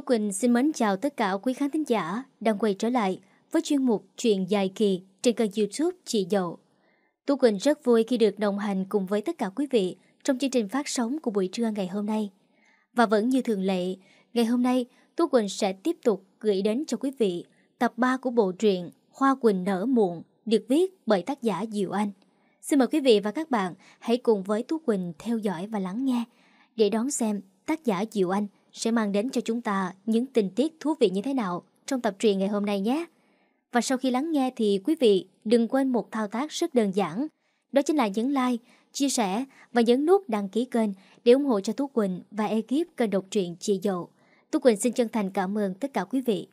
Tú Quỳnh xin mến chào tất cả quý khán thính giả đang quay trở lại với chuyên mục Chuyện dài kỳ trên kênh youtube Chị Dậu. Tú Quỳnh rất vui khi được đồng hành cùng với tất cả quý vị trong chương trình phát sóng của buổi trưa ngày hôm nay. Và vẫn như thường lệ, ngày hôm nay Tú Quỳnh sẽ tiếp tục gửi đến cho quý vị tập 3 của bộ truyện Hoa Quỳnh nở muộn được viết bởi tác giả Diệu Anh. Xin mời quý vị và các bạn hãy cùng với Tú Quỳnh theo dõi và lắng nghe để đón xem tác giả Diệu Anh sẽ mang đến cho chúng ta những tình tiết thú vị như thế nào trong tập truyện ngày hôm nay nhé. Và sau khi lắng nghe thì quý vị đừng quên một thao tác rất đơn giản. Đó chính là nhấn like, chia sẻ và nhấn nút đăng ký kênh để ủng hộ cho Tú Quỳnh và ekip kênh độc truyện Chị Dậu. Tú Quỳnh xin chân thành cảm ơn tất cả quý vị.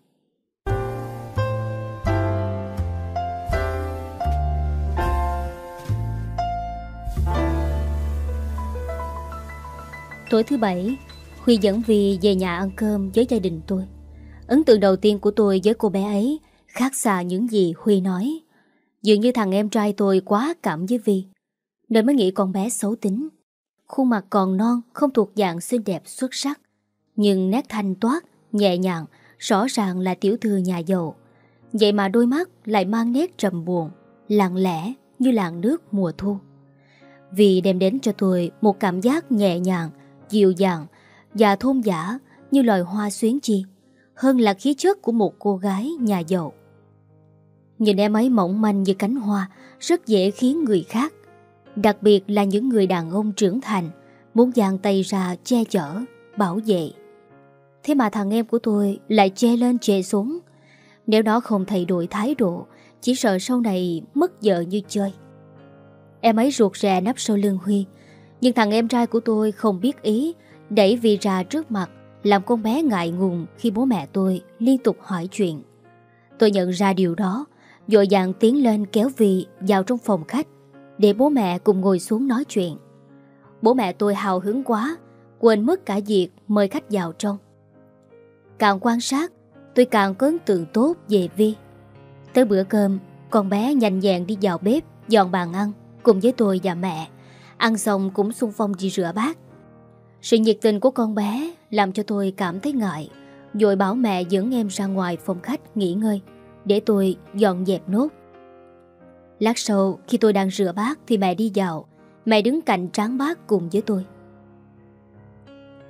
Tối thứ bảy, Huy dẫn Vi về nhà ăn cơm với gia đình tôi. Ấn tượng đầu tiên của tôi với cô bé ấy khác xa những gì Huy nói. Dường như thằng em trai tôi quá cảm với Vi, nên mới nghĩ con bé xấu tính. Khuôn mặt còn non, không thuộc dạng xinh đẹp xuất sắc. Nhưng nét thanh toát, nhẹ nhàng, rõ ràng là tiểu thư nhà giàu. Vậy mà đôi mắt lại mang nét trầm buồn, lặng lẽ như làn nước mùa thu. Vì đem đến cho tôi một cảm giác nhẹ nhàng, dịu dàng và thôn giả như loài hoa xuyến chi, hơn là khí chất của một cô gái nhà giàu. Nhìn em ấy mỏng manh như cánh hoa, rất dễ khiến người khác, đặc biệt là những người đàn ông trưởng thành, muốn giang tay ra che chở, bảo vệ. Thế mà thằng em của tôi lại che lên che xuống. Nếu nó không thay đổi thái độ, chỉ sợ sau này mất vợ như chơi. Em ấy ruột rè nắp sau lưng Huy, nhưng thằng em trai của tôi không biết ý, đẩy Vi ra trước mặt, làm con bé ngại ngùng khi bố mẹ tôi liên tục hỏi chuyện. Tôi nhận ra điều đó, dội dàng tiến lên kéo Vi vào trong phòng khách, để bố mẹ cùng ngồi xuống nói chuyện. Bố mẹ tôi hào hứng quá, quên mất cả việc mời khách vào trong. Càng quan sát, tôi càng có ấn tượng tốt về Vi. Tới bữa cơm, con bé nhanh nhẹn đi vào bếp, dọn bàn ăn cùng với tôi và mẹ. Ăn xong cũng xung phong đi rửa bát. Sự nhiệt tình của con bé làm cho tôi cảm thấy ngại, rồi bảo mẹ dẫn em ra ngoài phòng khách nghỉ ngơi, để tôi dọn dẹp nốt. Lát sau, khi tôi đang rửa bát thì mẹ đi vào, mẹ đứng cạnh tráng bát cùng với tôi.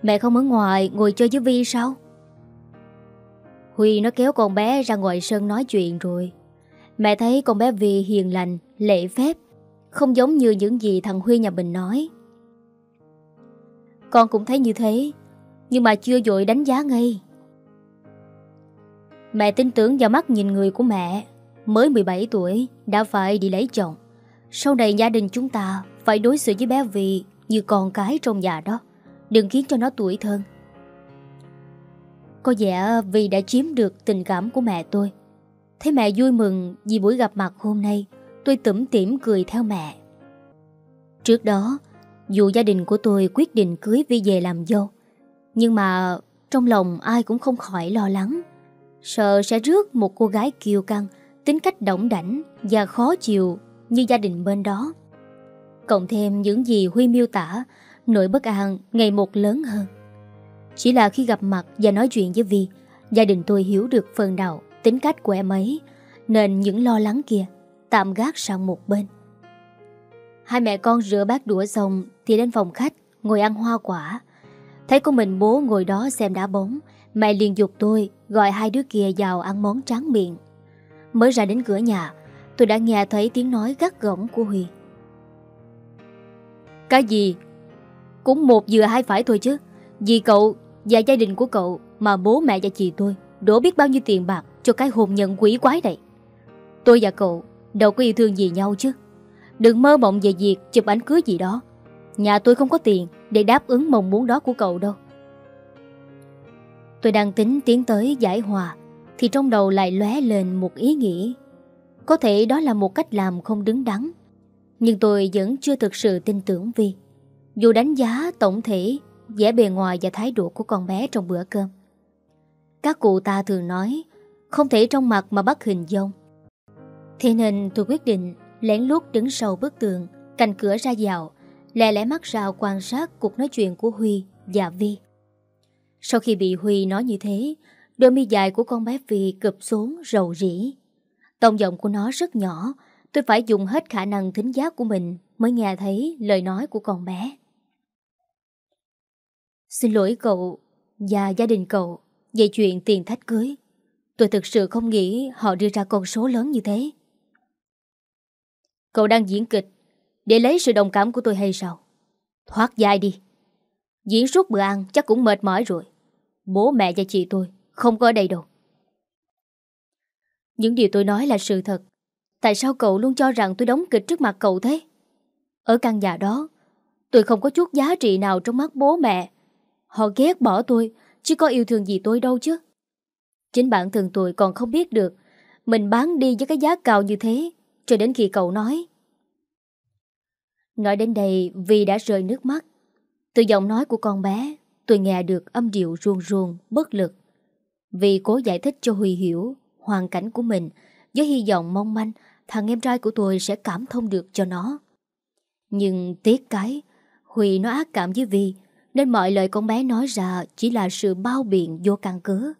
Mẹ không ở ngoài ngồi chơi với Vi sao? Huy nó kéo con bé ra ngoài sân nói chuyện rồi. Mẹ thấy con bé Vi hiền lành, lễ phép, không giống như những gì thằng Huy nhà mình nói. Con cũng thấy như thế, Nhưng mà chưa dội đánh giá ngay. Mẹ tin tưởng vào mắt nhìn người của mẹ, Mới 17 tuổi, Đã phải đi lấy chồng. Sau này gia đình chúng ta Phải đối xử với bé Vì Như con cái trong nhà đó, Đừng khiến cho nó tuổi thân. Có vẻ Vì đã chiếm được tình cảm của mẹ tôi. Thấy mẹ vui mừng Vì buổi gặp mặt hôm nay, Tôi tủm tỉm cười theo mẹ. Trước đó dù gia đình của tôi quyết định cưới Vi về làm dâu, Nhưng mà trong lòng ai cũng không khỏi lo lắng. Sợ sẽ rước một cô gái kiêu căng, Tính cách đỏng đảnh và khó chịu như gia đình bên đó. Cộng thêm những gì Huy miêu tả, Nỗi bất an ngày một lớn hơn. Chỉ là khi gặp mặt và nói chuyện với Vi, Gia đình tôi hiểu được phần nào tính cách của em ấy, Nên những lo lắng kia tạm gác sang một bên. Hai mẹ con rửa bát đũa xong thì đến phòng khách ngồi ăn hoa quả. Thấy con mình bố ngồi đó xem đá bóng, mẹ liền dục tôi gọi hai đứa kia vào ăn món tráng miệng. Mới ra đến cửa nhà, tôi đã nghe thấy tiếng nói gắt gỏng của Huy. Cái gì? Cũng một vừa hai phải thôi chứ. Vì cậu và gia đình của cậu mà bố mẹ và chị tôi đổ biết bao nhiêu tiền bạc cho cái hồn nhận quỷ quái này. Tôi và cậu đâu có yêu thương gì nhau chứ. Đừng mơ mộng về việc chụp ảnh cưới gì đó. Nhà tôi không có tiền Để đáp ứng mong muốn đó của cậu đâu. Tôi đang tính tiến tới giải hòa, Thì trong đầu lại lóe lên một ý nghĩ. Có thể đó là một cách làm không đứng đắn, Nhưng tôi vẫn chưa thực sự tin tưởng Vi. Dù đánh giá tổng thể, vẻ bề ngoài và thái độ của con bé trong bữa cơm. Các cụ ta thường nói, Không thể trong mặt mà bắt hình dông Thế nên tôi quyết định lén lút đứng sau bức tường, cạnh cửa ra vào, lẹ lẽ mắt rào quan sát cuộc nói chuyện của Huy và Vi. Sau khi bị Huy nói như thế, đôi mi dài của con bé Vi cụp xuống rầu rĩ. Tông giọng của nó rất nhỏ, tôi phải dùng hết khả năng thính giác của mình mới nghe thấy lời nói của con bé. Xin lỗi cậu và gia đình cậu về chuyện tiền thách cưới. Tôi thực sự không nghĩ họ đưa ra con số lớn như thế. Cậu đang diễn kịch để lấy sự đồng cảm của tôi hay sao? Thoát dài đi. Diễn suốt bữa ăn chắc cũng mệt mỏi rồi. Bố mẹ và chị tôi không có ở đây đâu. Những điều tôi nói là sự thật. Tại sao cậu luôn cho rằng tôi đóng kịch trước mặt cậu thế? Ở căn nhà đó, tôi không có chút giá trị nào trong mắt bố mẹ. Họ ghét bỏ tôi, chứ có yêu thương gì tôi đâu chứ. Chính bản thân tôi còn không biết được mình bán đi với cái giá cao như thế cho đến khi cậu nói. Nói đến đây vì đã rơi nước mắt. Từ giọng nói của con bé, tôi nghe được âm điệu ruồn ruồn, bất lực. Vì cố giải thích cho Huy hiểu hoàn cảnh của mình với hy vọng mong manh thằng em trai của tôi sẽ cảm thông được cho nó. Nhưng tiếc cái, Huy nó ác cảm với Vi nên mọi lời con bé nói ra chỉ là sự bao biện vô căn cứ.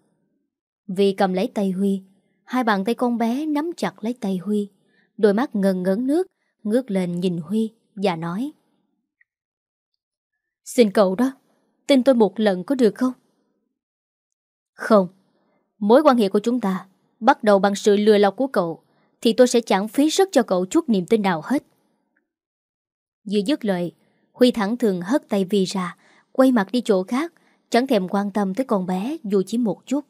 Vi cầm lấy tay Huy, hai bàn tay con bé nắm chặt lấy tay Huy, đôi mắt ngần ngấn nước, ngước lên nhìn Huy và nói Xin cậu đó, tin tôi một lần có được không? Không, mối quan hệ của chúng ta bắt đầu bằng sự lừa lọc của cậu thì tôi sẽ chẳng phí sức cho cậu chút niềm tin nào hết. Vừa dứt lời, Huy thẳng thường hất tay Vi ra, quay mặt đi chỗ khác, chẳng thèm quan tâm tới con bé dù chỉ một chút.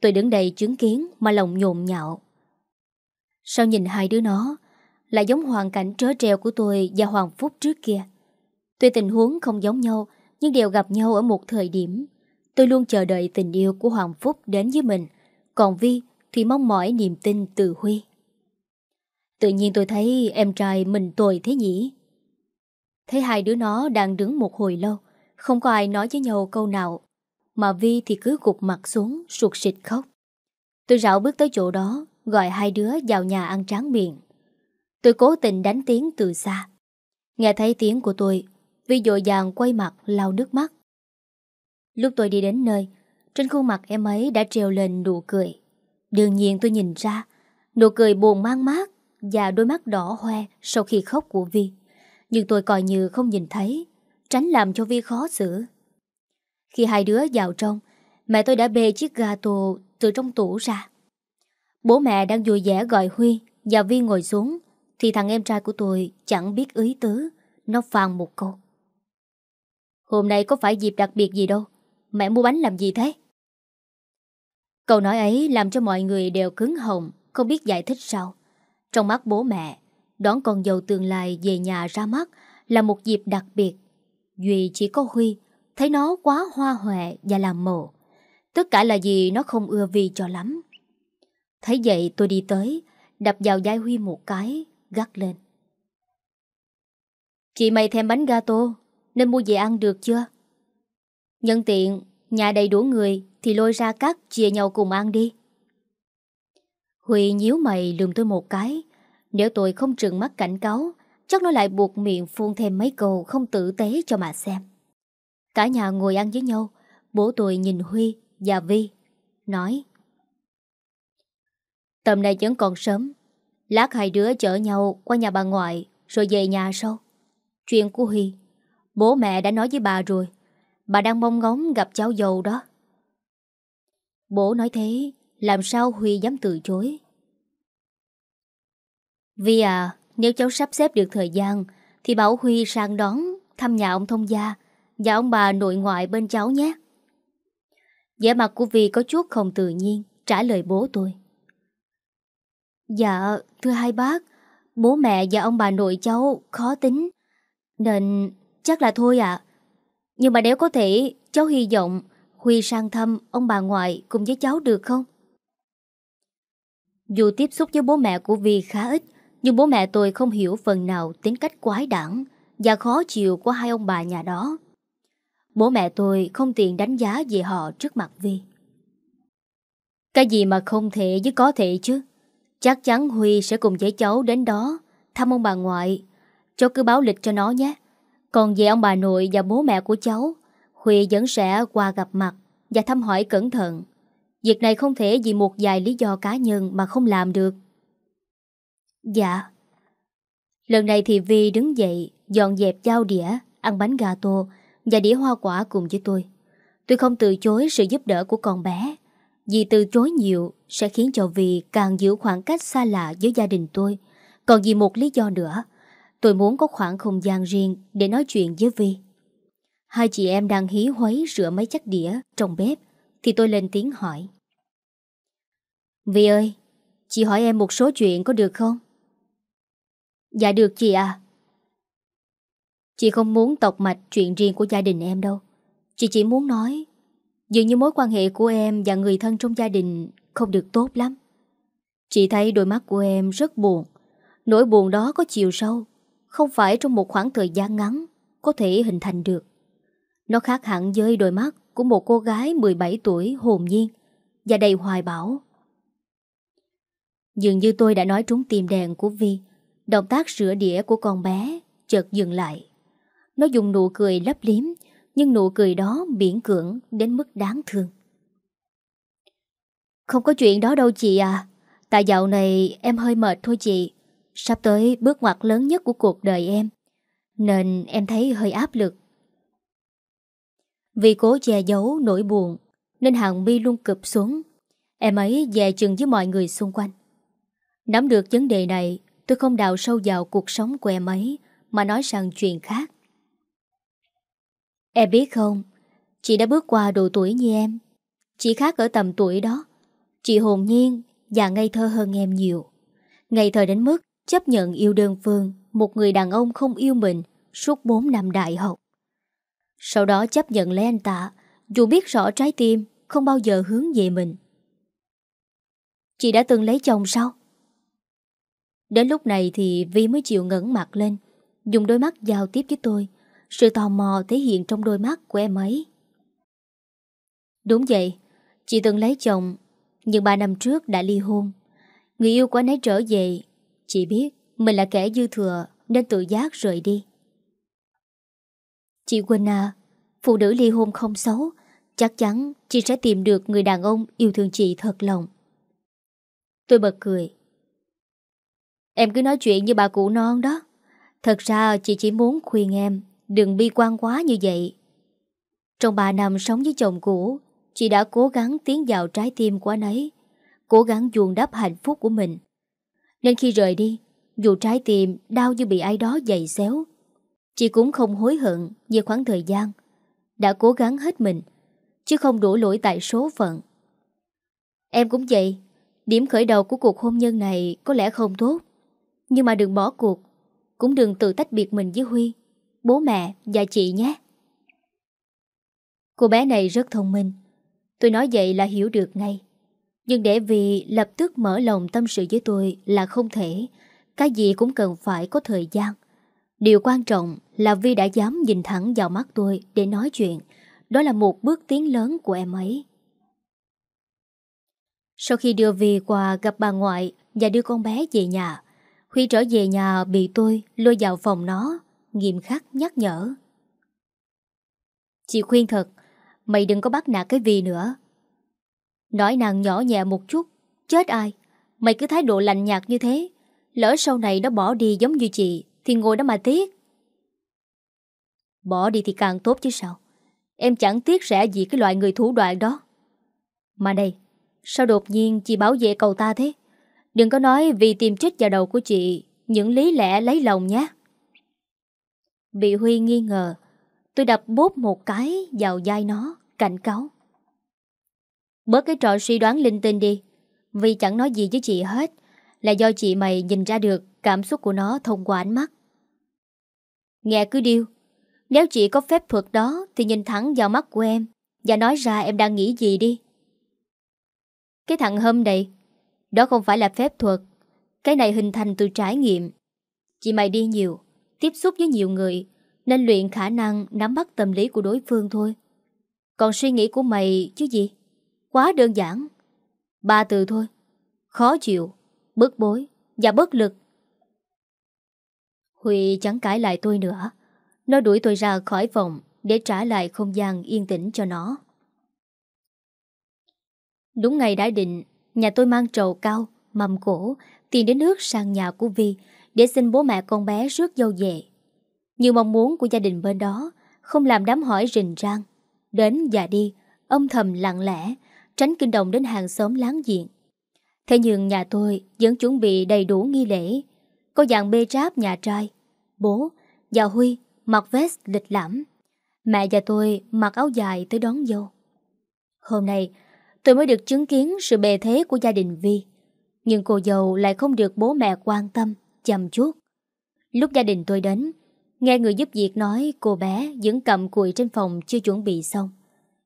Tôi đứng đây chứng kiến mà lòng nhộn nhạo. Sao nhìn hai đứa nó là giống hoàn cảnh trớ treo của tôi và Hoàng Phúc trước kia. Tuy tình huống không giống nhau, nhưng đều gặp nhau ở một thời điểm. Tôi luôn chờ đợi tình yêu của Hoàng Phúc đến với mình, còn Vi thì mong mỏi niềm tin từ Huy. Tự nhiên tôi thấy em trai mình tồi thế nhỉ? Thấy hai đứa nó đang đứng một hồi lâu, không có ai nói với nhau câu nào, mà Vi thì cứ gục mặt xuống, sụt sịt khóc. Tôi rảo bước tới chỗ đó, gọi hai đứa vào nhà ăn tráng miệng. Tôi cố tình đánh tiếng từ xa. Nghe thấy tiếng của tôi, Vi dội dàng quay mặt lau nước mắt. Lúc tôi đi đến nơi, trên khuôn mặt em ấy đã trèo lên nụ cười. Đương nhiên tôi nhìn ra, nụ cười buồn mang mát và đôi mắt đỏ hoe sau khi khóc của Vi. Nhưng tôi coi như không nhìn thấy, tránh làm cho Vi khó xử. Khi hai đứa vào trong, mẹ tôi đã bê chiếc gato từ trong tủ ra. Bố mẹ đang vui vẻ gọi Huy và Vi ngồi xuống, thì thằng em trai của tôi chẳng biết ý tứ, nó phàn một câu. Hôm nay có phải dịp đặc biệt gì đâu, mẹ mua bánh làm gì thế? Câu nói ấy làm cho mọi người đều cứng hồng, không biết giải thích sao. Trong mắt bố mẹ, đón con dâu tương lai về nhà ra mắt là một dịp đặc biệt. Duy chỉ có Huy, thấy nó quá hoa hòe và làm mồ. Tất cả là gì nó không ưa Vi cho lắm. Thấy vậy tôi đi tới, đập vào vai Huy một cái, gắt lên. Chị mày thèm bánh gato, nên mua về ăn được chưa? Nhân tiện, nhà đầy đủ người thì lôi ra cắt chia nhau cùng ăn đi. Huy nhíu mày lườm tôi một cái. Nếu tôi không trừng mắt cảnh cáo, chắc nó lại buộc miệng phun thêm mấy câu không tử tế cho mà xem. Cả nhà ngồi ăn với nhau, bố tôi nhìn Huy và Vi, nói Tầm này vẫn còn sớm, lát hai đứa chở nhau qua nhà bà ngoại rồi về nhà sau. Chuyện của Huy, bố mẹ đã nói với bà rồi, bà đang mong ngóng gặp cháu dâu đó. Bố nói thế, làm sao Huy dám từ chối? Vì à, nếu cháu sắp xếp được thời gian, thì bảo Huy sang đón thăm nhà ông thông gia và ông bà nội ngoại bên cháu nhé. vẻ mặt của Vi có chút không tự nhiên, trả lời bố tôi. Dạ, thưa hai bác, bố mẹ và ông bà nội cháu khó tính, nên chắc là thôi ạ. Nhưng mà nếu có thể, cháu hy vọng Huy sang thăm ông bà ngoại cùng với cháu được không? Dù tiếp xúc với bố mẹ của Vi khá ít, nhưng bố mẹ tôi không hiểu phần nào tính cách quái đản và khó chịu của hai ông bà nhà đó. Bố mẹ tôi không tiện đánh giá về họ trước mặt Vi. Cái gì mà không thể với có thể chứ? Chắc chắn Huy sẽ cùng với cháu đến đó thăm ông bà ngoại. Cháu cứ báo lịch cho nó nhé. Còn về ông bà nội và bố mẹ của cháu, Huy vẫn sẽ qua gặp mặt và thăm hỏi cẩn thận. Việc này không thể vì một vài lý do cá nhân mà không làm được. Dạ. Lần này thì Vi đứng dậy, dọn dẹp dao đĩa, ăn bánh gà tô và đĩa hoa quả cùng với tôi. Tôi không từ chối sự giúp đỡ của con bé, vì từ chối nhiều sẽ khiến cho Vi càng giữ khoảng cách xa lạ với gia đình tôi. Còn vì một lý do nữa, tôi muốn có khoảng không gian riêng để nói chuyện với Vi. Hai chị em đang hí hoấy rửa mấy chắc đĩa trong bếp, thì tôi lên tiếng hỏi. Vi ơi, chị hỏi em một số chuyện có được không? Dạ được chị à. Chị không muốn tọc mạch chuyện riêng của gia đình em đâu. Chị chỉ muốn nói Dường như mối quan hệ của em và người thân trong gia đình không được tốt lắm. Chị thấy đôi mắt của em rất buồn. Nỗi buồn đó có chiều sâu, không phải trong một khoảng thời gian ngắn có thể hình thành được. Nó khác hẳn với đôi mắt của một cô gái 17 tuổi hồn nhiên và đầy hoài bão. Dường như tôi đã nói trúng tìm đèn của Vi, động tác rửa đĩa của con bé chợt dừng lại. Nó dùng nụ cười lấp liếm nhưng nụ cười đó miễn cưỡng đến mức đáng thương. Không có chuyện đó đâu chị à. Tại dạo này em hơi mệt thôi chị. Sắp tới bước ngoặt lớn nhất của cuộc đời em. Nên em thấy hơi áp lực. Vì cố che giấu nỗi buồn nên hàng mi luôn cụp xuống. Em ấy dè chừng với mọi người xung quanh. Nắm được vấn đề này, tôi không đào sâu vào cuộc sống của em ấy mà nói sang chuyện khác. Em biết không, chị đã bước qua độ tuổi như em. Chị khác ở tầm tuổi đó. Chị hồn nhiên và ngây thơ hơn em nhiều. Ngây thơ đến mức chấp nhận yêu đơn phương một người đàn ông không yêu mình suốt 4 năm đại học. Sau đó chấp nhận lấy anh ta, dù biết rõ trái tim không bao giờ hướng về mình. Chị đã từng lấy chồng sao? Đến lúc này thì Vi mới chịu ngẩn mặt lên, dùng đôi mắt giao tiếp với tôi, sự tò mò thể hiện trong đôi mắt của em ấy. Đúng vậy, Chị từng lấy chồng, Nhưng ba năm trước đã ly hôn. Người yêu của anh ấy trở về, Chị biết mình là kẻ dư thừa Nên tự giác rời đi. Chị Quỳnh à Phụ nữ ly hôn không xấu, Chắc chắn chị sẽ tìm được người đàn ông Yêu thương chị thật lòng. Tôi bật cười. Em cứ nói chuyện như bà cụ non đó. Thật ra chị chỉ muốn khuyên em Đừng bi quan quá như vậy. Trong 3 năm sống với chồng cũ, Chị đã cố gắng tiến vào trái tim của anh ấy, Cố gắng chuồn đắp hạnh phúc của mình. Nên khi rời đi, Dù trái tim đau như bị ai đó dày xéo, Chị cũng không hối hận Về khoảng thời gian Đã cố gắng hết mình, Chứ không đổ lỗi tại số phận. Em cũng vậy, Điểm khởi đầu của cuộc hôn nhân này Có lẽ không tốt, Nhưng mà đừng bỏ cuộc, Cũng đừng tự tách biệt mình với Huy bố mẹ và chị nhé. Cô bé này rất thông minh. Tôi nói vậy là hiểu được ngay. Nhưng để vì lập tức mở lòng tâm sự với tôi là không thể. Cái gì cũng cần phải có thời gian. Điều quan trọng là Vi đã dám nhìn thẳng vào mắt tôi để nói chuyện. Đó là một bước tiến lớn của em ấy. Sau khi đưa Vi qua gặp bà ngoại và đưa con bé về nhà, Huy trở về nhà bị tôi lôi vào phòng nó nghiêm khắc nhắc nhở. Chị khuyên thật, mày đừng có bắt nạt cái vì nữa. Nói nàng nhỏ nhẹ một chút, chết ai, mày cứ thái độ lạnh nhạt như thế, lỡ sau này nó bỏ đi giống như chị, thì ngồi đó mà tiếc. Bỏ đi thì càng tốt chứ sao, em chẳng tiếc rẻ gì cái loại người thủ đoạn đó. Mà đây, sao đột nhiên chị bảo vệ cậu ta thế? Đừng có nói vì tìm chết vào đầu của chị những lý lẽ lấy lòng nhé. Bị Huy nghi ngờ, Tôi đập bốp một cái vào vai nó, Cảnh cáo. Bớt cái trò suy đoán linh tinh đi, Vì chẳng nói gì với chị hết, Là do chị mày nhìn ra được Cảm xúc của nó thông qua ánh mắt. Nghe cứ điêu, Nếu chị có phép thuật đó Thì nhìn thẳng vào mắt của em Và nói ra em đang nghĩ gì đi. Cái thằng hôm này, Đó không phải là phép thuật, Cái này hình thành từ trải nghiệm. Chị mày đi nhiều tiếp xúc với nhiều người nên luyện khả năng nắm bắt tâm lý của đối phương thôi. Còn suy nghĩ của mày chứ gì? Quá đơn giản. Ba từ thôi. Khó chịu, bức bối và bất lực. Huy chẳng cãi lại tôi nữa. Nó đuổi tôi ra khỏi phòng để trả lại không gian yên tĩnh cho nó. Đúng ngày đã định, nhà tôi mang trầu cao, mầm cổ, tiền đến nước sang nhà của Vi để xin bố mẹ con bé rước dâu về. Như mong muốn của gia đình bên đó, không làm đám hỏi rình rang. Đến và đi, âm thầm lặng lẽ, tránh kinh động đến hàng xóm láng giềng. Thế nhưng nhà tôi vẫn chuẩn bị đầy đủ nghi lễ. Có dạng bê tráp nhà trai, bố và Huy mặc vest lịch lãm. Mẹ và tôi mặc áo dài tới đón dâu. Hôm nay, tôi mới được chứng kiến sự bề thế của gia đình Vi. Nhưng cô dâu lại không được bố mẹ quan tâm, chăm chút. Lúc gia đình tôi đến, nghe người giúp việc nói cô bé vẫn cầm cùi trên phòng chưa chuẩn bị xong.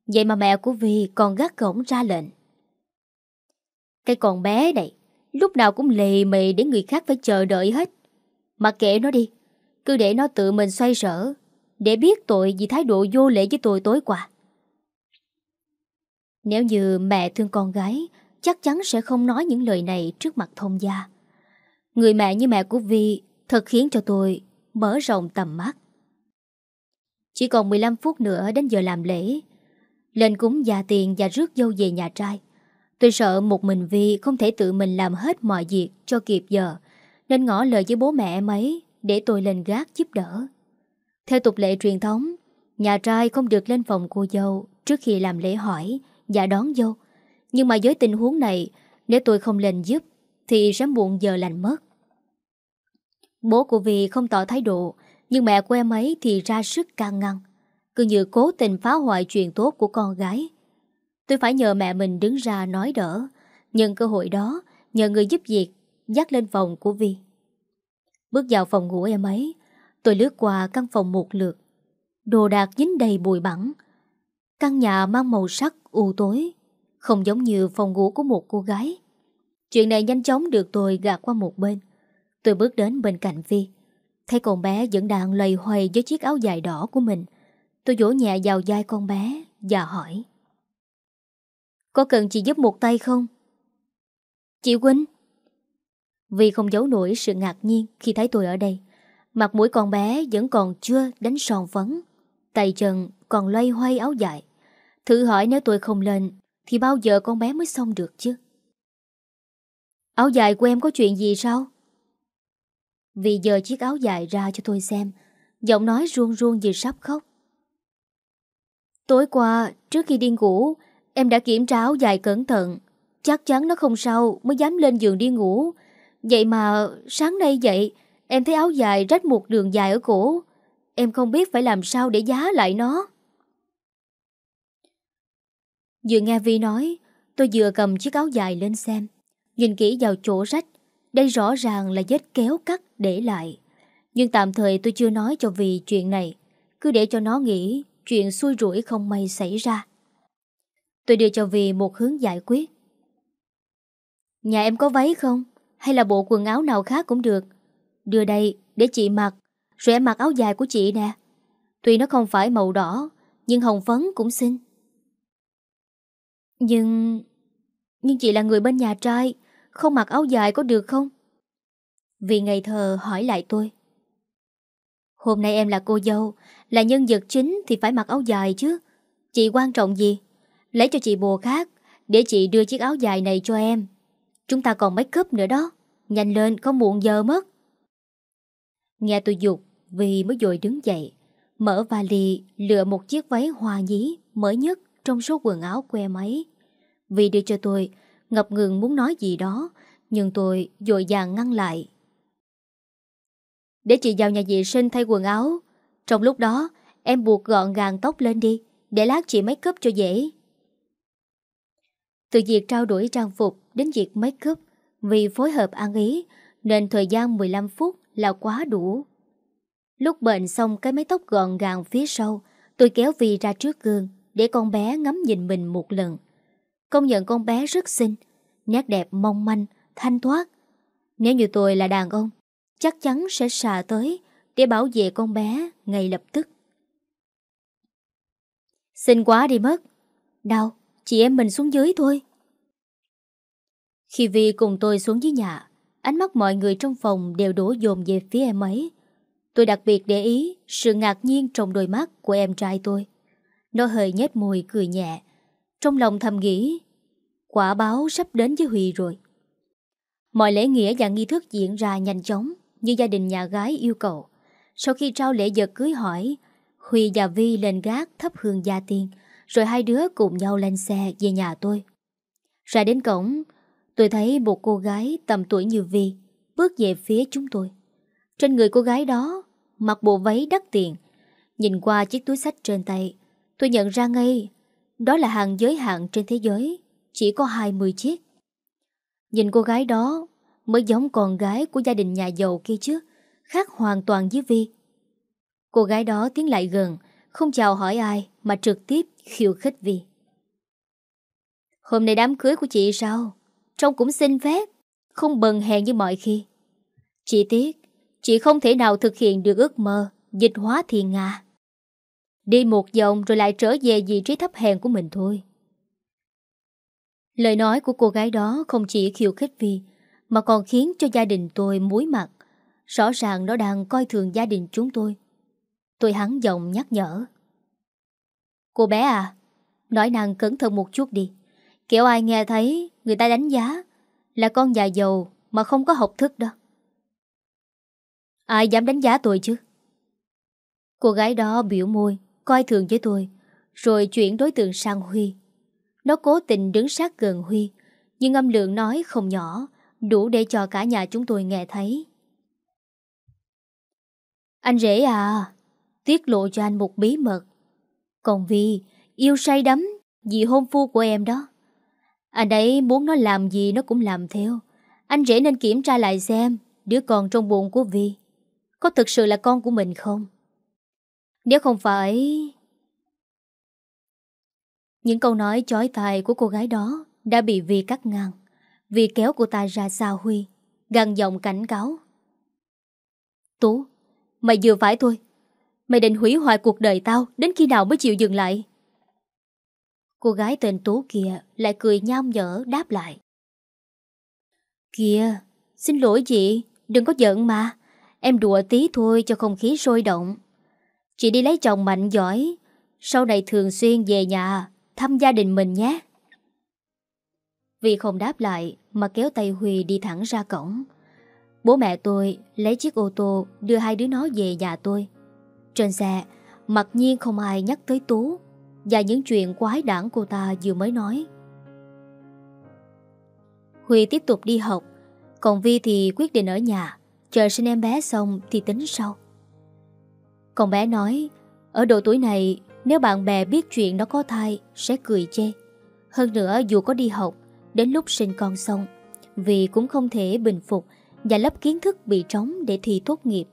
Vậy mà mẹ của Vi còn gắt gỏng ra lệnh. Cái con bé này, lúc nào cũng lề mề để người khác phải chờ đợi hết. Mà kệ nó đi, cứ để nó tự mình xoay sở, để biết tội vì thái độ vô lễ với tôi tối qua. Nếu như mẹ thương con gái, chắc chắn sẽ không nói những lời này trước mặt thông gia. Người mẹ như mẹ của Vi thật khiến cho tôi mở rộng tầm mắt. Chỉ còn 15 phút nữa đến giờ làm lễ. Lên cúng già tiền và rước dâu về nhà trai. Tôi sợ một mình Vi không thể tự mình làm hết mọi việc cho kịp giờ, nên ngỏ lời với bố mẹ em ấy để tôi lên gác giúp đỡ. Theo tục lệ truyền thống, nhà trai không được lên phòng cô dâu trước khi làm lễ hỏi và đón dâu. Nhưng mà với tình huống này, nếu tôi không lên giúp, thì sẽ muộn giờ lành mất. Bố của Vi không tỏ thái độ, nhưng mẹ của em ấy thì ra sức can ngăn. Cứ như cố tình phá hoại chuyện tốt của con gái. Tôi phải nhờ mẹ mình đứng ra nói đỡ. Nhân cơ hội đó, nhờ người giúp việc, dắt lên phòng của Vi. Bước vào phòng ngủ em ấy, tôi lướt qua căn phòng một lượt. Đồ đạc dính đầy bụi bẩn. Căn nhà mang màu sắc u tối, không giống như phòng ngủ của một cô gái. Chuyện này nhanh chóng được tôi gạt qua một bên. Tôi bước đến bên cạnh Vi. Thấy con bé vẫn đang lầy hoay với chiếc áo dài đỏ của mình. Tôi vỗ nhẹ vào vai con bé và hỏi. Có cần chị giúp một tay không? Chị Quỳnh. Vi không giấu nổi sự ngạc nhiên khi thấy tôi ở đây. Mặt mũi con bé vẫn còn chưa đánh son phấn. Tay chân còn loay hoay áo dài. Thử hỏi nếu tôi không lên thì bao giờ con bé mới xong được chứ? Áo dài của em có chuyện gì sao? Vì giờ chiếc áo dài ra cho tôi xem, Giọng nói ruông ruông như sắp khóc. Tối qua, Trước khi đi ngủ, Em đã kiểm tra áo dài cẩn thận. Chắc chắn nó không sao mới dám lên giường đi ngủ. Vậy mà sáng nay dậy Em thấy áo dài rách một đường dài ở cổ. Em không biết phải làm sao để giá lại nó. Vừa nghe Vi nói, Tôi vừa cầm chiếc áo dài lên xem. Nhìn kỹ vào chỗ rách, Đây rõ ràng là vết kéo cắt để lại. Nhưng tạm thời tôi chưa nói cho vì chuyện này. Cứ để cho nó nghĩ Chuyện xui rủi không may xảy ra. Tôi đưa cho vì một hướng giải quyết. Nhà em có váy không? Hay là bộ quần áo nào khác cũng được? Đưa đây, để chị mặc. Rồi em mặc áo dài của chị nè. Tuy nó không phải màu đỏ, Nhưng hồng phấn cũng xinh. Nhưng... Nhưng chị là người bên nhà trai. Không mặc áo dài có được không? Vì ngày thờ hỏi lại tôi. Hôm nay em là cô dâu, Là nhân vật chính thì phải mặc áo dài chứ. Chị quan trọng gì? Lấy cho chị bồ khác, Để chị đưa chiếc áo dài này cho em. Chúng ta còn make up nữa đó, Nhanh lên, không muộn giờ mất. Nghe tôi dục Vì mới dội đứng dậy, Mở vali, lựa một chiếc váy hoa nhí Mới nhất trong số quần áo que máy. Vì đưa cho tôi Ngập ngừng muốn nói gì đó, Nhưng tôi dội dàng ngăn lại. Để chị vào nhà vệ sinh thay quần áo. Trong lúc đó, Em buộc gọn gàng tóc lên đi, Để lát chị make up cho dễ. Từ việc trao đổi trang phục Đến việc make up, Vì phối hợp ăn ý, Nên thời gian 15 phút là quá đủ. Lúc bệnh xong cái mái tóc gọn gàng phía sau, Tôi kéo Vi ra trước gương Để con bé ngắm nhìn mình một lần. Công nhận con bé rất xinh Nét đẹp mong manh, thanh thoát. Nếu như tôi là đàn ông Chắc chắn sẽ xà tới Để bảo vệ con bé ngay lập tức. Xinh quá đi mất. Đâu, chị em mình xuống dưới thôi. Khi Vi cùng tôi xuống dưới nhà Ánh mắt mọi người trong phòng đều đổ dồn về phía em ấy. Tôi đặc biệt để ý sự ngạc nhiên trong đôi mắt của em trai tôi. Nó hơi nhếch môi cười nhẹ trong lòng thầm nghĩ Quả báo sắp đến với Huy rồi. Mọi lễ nghĩa và nghi thức diễn ra nhanh chóng như gia đình nhà gái yêu cầu. Sau khi trao lễ vật cưới hỏi, Huy và Vi lên gác thấp hương gia tiên, rồi hai đứa cùng nhau lên xe về nhà tôi. Ra đến cổng, tôi thấy một cô gái tầm tuổi như Vi bước về phía chúng tôi. Trên người cô gái đó mặc bộ váy đắt tiền. Nhìn qua chiếc túi sách trên tay, tôi nhận ra ngay đó là hàng giới hạn trên thế giới, chỉ có 20 chiếc. Nhìn cô gái đó mới giống con gái của gia đình nhà giàu kia chứ, khác hoàn toàn với Vi. Cô gái đó tiến lại gần, không chào hỏi ai mà trực tiếp khiêu khích Vi. Hôm nay đám cưới của chị sao? Trông cũng xin phép, không bần hèn như mọi khi. Chị tiếc, chị không thể nào thực hiện được ước mơ dịch hóa thiền Nga. Đi một vòng rồi lại trở về vị trí thấp hèn của mình thôi. Lời nói của cô gái đó không chỉ khiêu khích Vi, mà còn khiến cho gia đình tôi muối mặt. Rõ ràng nó đang coi thường gia đình chúng tôi. Tôi hắn giọng nhắc nhở. Cô bé à, nói nàng cẩn thận một chút đi. Kiểu ai nghe thấy người ta đánh giá là con già giàu mà không có học thức đó. Ai dám đánh giá tôi chứ? Cô gái đó biểu môi, coi thường với tôi, rồi chuyển đối tượng sang Huy. Nó cố tình đứng sát gần Huy, nhưng âm lượng nói không nhỏ, đủ để cho cả nhà chúng tôi nghe thấy. Anh rể à, tiết lộ cho anh một bí mật. Còn Vi yêu say đắm vì hôn phu của em đó. Anh ấy muốn nó làm gì nó cũng làm theo. Anh rể nên kiểm tra lại xem đứa con trong bụng của Vi có thực sự là con của mình không? Nếu không phải... Những câu nói chói tai của cô gái đó đã bị Vi cắt ngang. Vi kéo cô ta ra xa Huy, gằn giọng cảnh cáo. Tú, mày vừa phải thôi. Mày định hủy hoại cuộc đời tao đến khi nào mới chịu dừng lại? Cô gái tên Tú kia lại cười nham nhở đáp lại. Kìa, xin lỗi chị, đừng có giận mà. Em đùa tí thôi cho không khí sôi động. Chị đi lấy chồng mạnh giỏi, sau này thường xuyên về nhà thăm gia đình mình nhé. Vì không đáp lại mà kéo tay Huy đi thẳng ra cổng. Bố mẹ tôi lấy chiếc ô tô đưa hai đứa nó về nhà tôi. Trên xe, mặc nhiên không ai nhắc tới Tú và những chuyện quái đản cô ta vừa mới nói. Huy tiếp tục đi học, còn Vi thì quyết định ở nhà, chờ sinh em bé xong thì tính sau. Còn bé nói, ở độ tuổi này nếu bạn bè biết chuyện nó có thai sẽ cười chê. Hơn nữa dù có đi học, đến lúc sinh con xong, vì cũng không thể bình phục và lấp kiến thức bị trống để thi tốt nghiệp.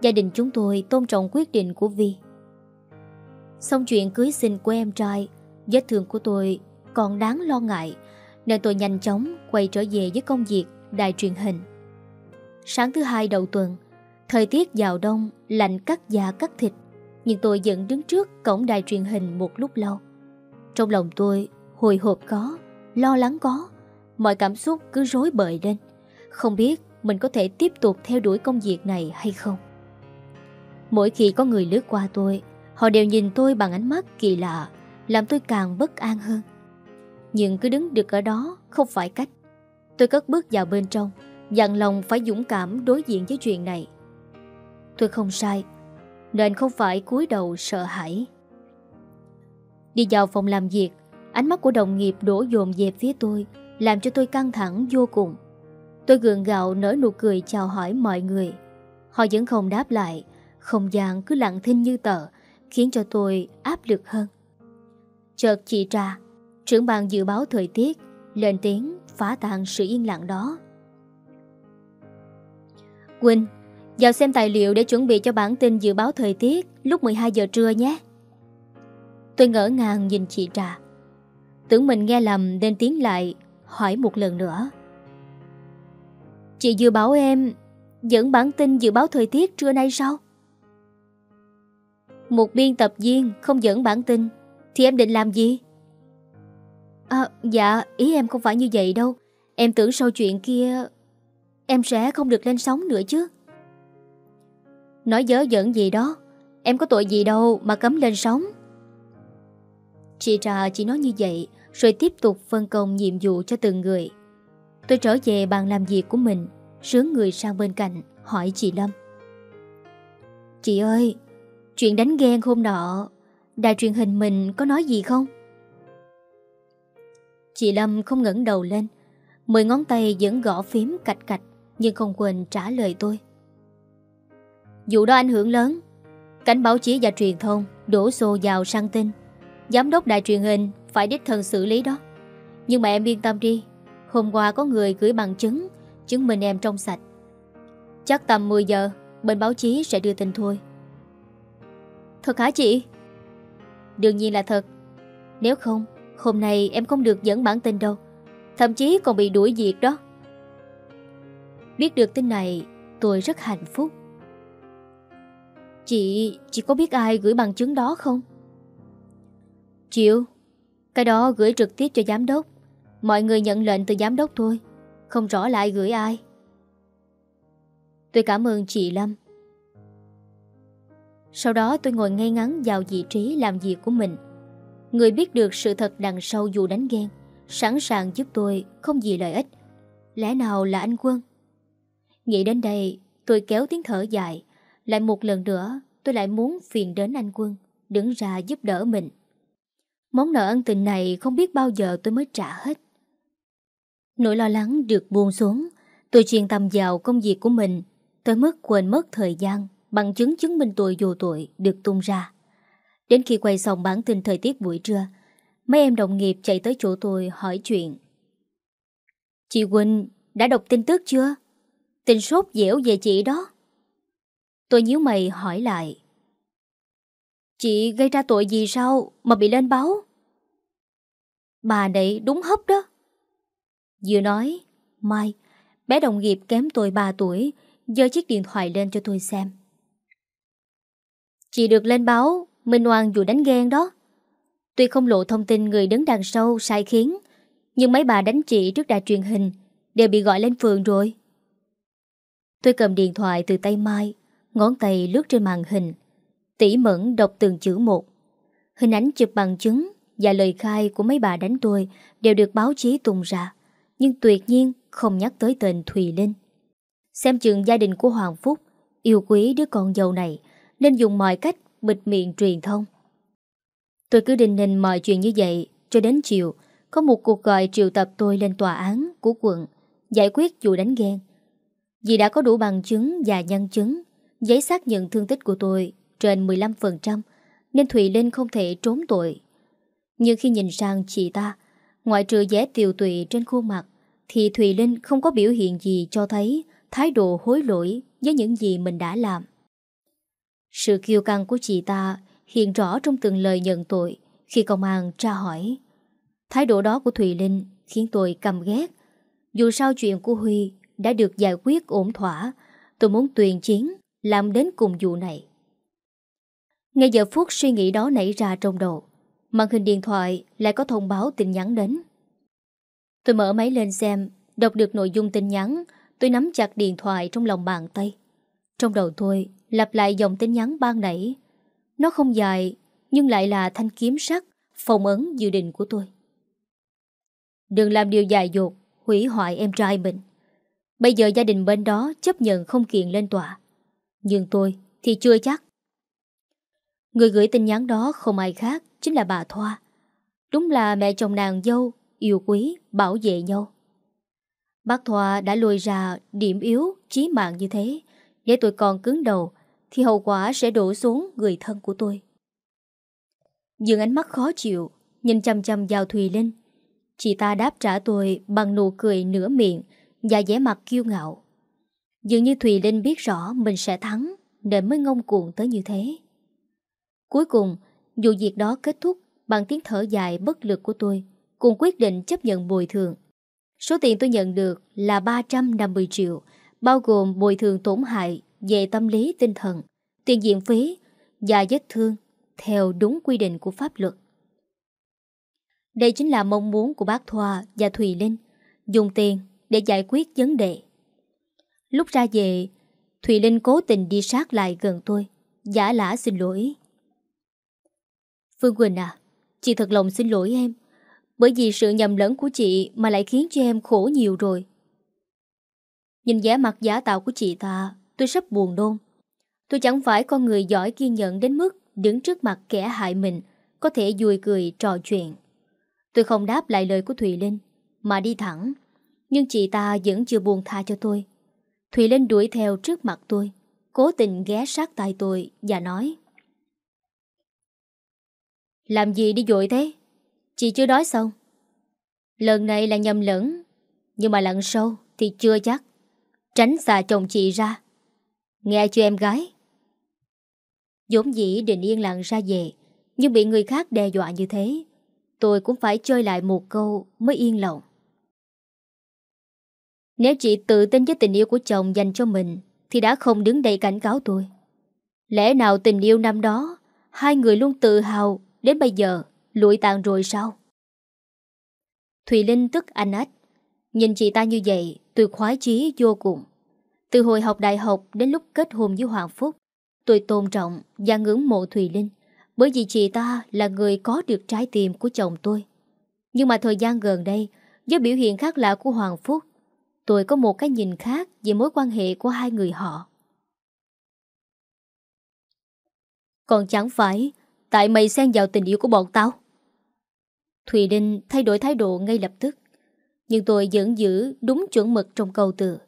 Gia đình chúng tôi tôn trọng quyết định của Vi. Xong chuyện cưới sinh của em trai, vết thương của tôi còn đáng lo ngại, nên tôi nhanh chóng quay trở về với công việc đài truyền hình. Sáng thứ hai đầu tuần, thời tiết vào đông, lạnh cắt da cắt thịt, nhưng tôi vẫn đứng trước cổng đài truyền hình một lúc lâu. Trong lòng tôi hồi hộp có, lo lắng có, mọi cảm xúc cứ rối bời lên. Không biết mình có thể tiếp tục theo đuổi công việc này hay không. Mỗi khi có người lướt qua tôi, họ đều nhìn tôi bằng ánh mắt kỳ lạ, làm tôi càng bất an hơn. Nhưng cứ đứng được ở đó không phải cách. Tôi cất bước vào bên trong, dặn lòng phải dũng cảm đối diện với chuyện này. Tôi không sai, nên không phải cúi đầu sợ hãi. Đi vào phòng làm việc, ánh mắt của đồng nghiệp đổ dồn về phía tôi, làm cho tôi căng thẳng vô cùng. Tôi gượng gạo nở nụ cười chào hỏi mọi người. Họ vẫn không đáp lại, không gian cứ lặng thinh như tờ, khiến cho tôi áp lực hơn. Chợt chị Trà, trưởng ban dự báo thời tiết, lên tiếng phá tan sự yên lặng đó. Quỳnh, vào xem tài liệu để chuẩn bị cho bản tin dự báo thời tiết lúc 12 giờ trưa nhé. Tôi ngỡ ngàng nhìn chị Trà. Tưởng mình nghe lầm nên tiến lại hỏi một lần nữa. Chị dự báo em dẫn bản tin dự báo thời tiết trưa nay sao? Một biên tập viên không dẫn bản tin thì em định làm gì? À, dạ, ý em không phải như vậy đâu. Em tưởng sau chuyện kia em sẽ không được lên sóng nữa chứ. Nói dớ dẫn gì đó Em có tội gì đâu mà cấm lên sóng Chị Trà chỉ nói như vậy rồi tiếp tục phân công nhiệm vụ cho từng người. Tôi trở về bàn làm việc của mình, sướng người sang bên cạnh, hỏi chị Lâm. Chị ơi, chuyện đánh ghen hôm nọ, đài truyền hình mình có nói gì không? Chị Lâm không ngẩng đầu lên, mười ngón tay vẫn gõ phím cạch cạch, nhưng không quên trả lời tôi dù đó ảnh hưởng lớn, cảnh báo chí và truyền thông đổ xô vào sang tin. Giám đốc đài truyền hình phải đích thân xử lý đó. Nhưng mà em yên tâm đi, hôm qua có người gửi bằng chứng, chứng minh em trong sạch. Chắc tầm 10 giờ, bên báo chí sẽ đưa tin thôi. Thật hả chị? Đương nhiên là thật. Nếu không, hôm nay em không được dẫn bản tin đâu. Thậm chí còn bị đuổi việc đó. Biết được tin này, tôi rất hạnh phúc. Chị, chị có biết ai gửi bằng chứng đó không? Chịu, cái đó gửi trực tiếp cho giám đốc. Mọi người nhận lệnh từ giám đốc thôi, không rõ lại gửi ai. Tôi cảm ơn chị Lâm. Sau đó tôi ngồi ngay ngắn vào vị trí làm việc của mình. Người biết được sự thật đằng sau dù đánh ghen, sẵn sàng giúp tôi không gì lợi ích. Lẽ nào là anh Quân? Nghĩ đến đây, tôi kéo tiếng thở dài. Lại một lần nữa, tôi lại muốn phiền đến anh Quân, đứng ra giúp đỡ mình. Món nợ ân tình này không biết bao giờ tôi mới trả hết. Nỗi lo lắng được buông xuống, tôi chuyên tâm vào công việc của mình, tới mức quên mất thời gian, bằng chứng chứng minh tôi vô tội được tung ra. Đến khi quay xong bản tin thời tiết buổi trưa, mấy em đồng nghiệp chạy tới chỗ tôi hỏi chuyện. Chị Quỳnh đã đọc tin tức chưa? Tin sốt dẻo về chị đó. Tôi nhíu mày hỏi lại. Chị gây ra tội gì sao mà bị lên báo? Bà này đúng hấp đó. Vừa nói, Mai, bé đồng nghiệp kém tôi 3 tuổi, giơ chiếc điện thoại lên cho tôi xem. Chị được lên báo, Minh Oan dù đánh ghen đó. Tuy không lộ thông tin người đứng đằng sau sai khiến, nhưng mấy bà đánh chị trước đài truyền hình đều bị gọi lên phường rồi. Tôi cầm điện thoại từ tay Mai, ngón tay lướt trên màn hình, tỉ mẫn đọc từng chữ một. Hình ảnh chụp bằng chứng và lời khai của mấy bà đánh tôi đều được báo chí tung ra, nhưng tuyệt nhiên không nhắc tới tên Thùy Linh. Xem chừng gia đình của Hoàng Phúc yêu quý đứa con dâu này nên dùng mọi cách bịt miệng truyền thông. Tôi cứ định hình mọi chuyện như vậy cho đến chiều có một cuộc gọi triệu tập tôi lên tòa án của quận giải quyết vụ đánh ghen. Vì đã có đủ bằng chứng và nhân chứng giấy xác nhận thương tích của tôi trên 15% nên Thùy Linh không thể trốn tội. Nhưng khi nhìn sang chị ta, ngoại trừ vẻ tiều tụy trên khuôn mặt, thì Thùy Linh không có biểu hiện gì cho thấy thái độ hối lỗi với những gì mình đã làm. Sự kiêu căng của chị ta hiện rõ trong từng lời nhận tội khi công an tra hỏi. Thái độ đó của Thùy Linh khiến tôi căm ghét. Dù sao chuyện của Huy đã được giải quyết ổn thỏa, tôi muốn tuyền chiến, làm đến cùng vụ này. Ngay giờ phút suy nghĩ đó nảy ra trong đầu, màn hình điện thoại lại có thông báo tin nhắn đến. Tôi mở máy lên xem, đọc được nội dung tin nhắn, tôi nắm chặt điện thoại trong lòng bàn tay. Trong đầu tôi lặp lại dòng tin nhắn ban nãy. Nó không dài, nhưng lại là thanh kiếm sắt, phòng ấn dự định của tôi. Đừng làm điều dài dột, hủy hoại em trai mình. Bây giờ gia đình bên đó chấp nhận không kiện lên tòa. Nhưng tôi thì chưa chắc. Người gửi tin nhắn đó không ai khác, chính là bà Thoa. Đúng là mẹ chồng nàng dâu, yêu quý, bảo vệ nhau. Bác Thoa đã lùi ra điểm yếu, chí mạng như thế. Để tôi còn cứng đầu, thì hậu quả sẽ đổ xuống người thân của tôi. Dường ánh mắt khó chịu, nhìn chăm chăm vào Thùy Linh. Chị ta đáp trả tôi bằng nụ cười nửa miệng và vẻ mặt kiêu ngạo. Dường như Thùy Linh biết rõ mình sẽ thắng nên mới ngông cuồng tới như thế. Cuối cùng, dù việc đó kết thúc bằng tiếng thở dài bất lực của tôi, cùng quyết định chấp nhận bồi thường. Số tiền tôi nhận được là 350 triệu, bao gồm bồi thường tổn hại về tâm lý tinh thần, tiền diện phí và vết thương theo đúng quy định của pháp luật. Đây chính là mong muốn của bác Thoa và Thùy Linh, dùng tiền để giải quyết vấn đề. Lúc ra về, Thùy Linh cố tình đi sát lại gần tôi, giả lã xin lỗi. Phương Quỳnh à, chị thật lòng xin lỗi em. Bởi vì sự nhầm lẫn của chị mà lại khiến cho em khổ nhiều rồi. Nhìn vẻ mặt giả tạo của chị ta, tôi sắp buồn đôn. Tôi chẳng phải con người giỏi kiên nhẫn đến mức đứng trước mặt kẻ hại mình, có thể vui cười trò chuyện. Tôi không đáp lại lời của Thùy Linh, mà đi thẳng. Nhưng chị ta vẫn chưa buồn tha cho tôi. Thùy Linh đuổi theo trước mặt tôi, cố tình ghé sát tay tôi và nói. Làm gì đi dội thế? Chị chưa đói xong. Lần này là nhầm lẫn, nhưng mà lần sau thì chưa chắc. Tránh xa chồng chị ra. Nghe chưa em gái? dũng dĩ định yên lặng ra về, nhưng bị người khác đe dọa như thế. Tôi cũng phải chơi lại một câu mới yên lòng. Nếu chị tự tin với tình yêu của chồng dành cho mình, Thì đã không đứng đây cảnh cáo tôi. Lẽ nào tình yêu năm đó, Hai người luôn tự hào Đến bây giờ, lụi tàn rồi sao? Thùy Linh tức anh ách. Nhìn chị ta như vậy, Tôi khoái chí vô cùng. Từ hồi học đại học đến lúc kết hôn với Hoàng Phúc, Tôi tôn trọng và ngưỡng mộ Thùy Linh, Bởi vì chị ta là người có được trái tim của chồng tôi. Nhưng mà thời gian gần đây, Với biểu hiện khác lạ của Hoàng Phúc tôi có một cái nhìn khác về mối quan hệ của hai người họ. Còn chẳng phải tại mày xen vào tình yêu của bọn tao. Thùy Đinh thay đổi thái độ ngay lập tức. Nhưng tôi vẫn giữ đúng chuẩn mực trong câu từ.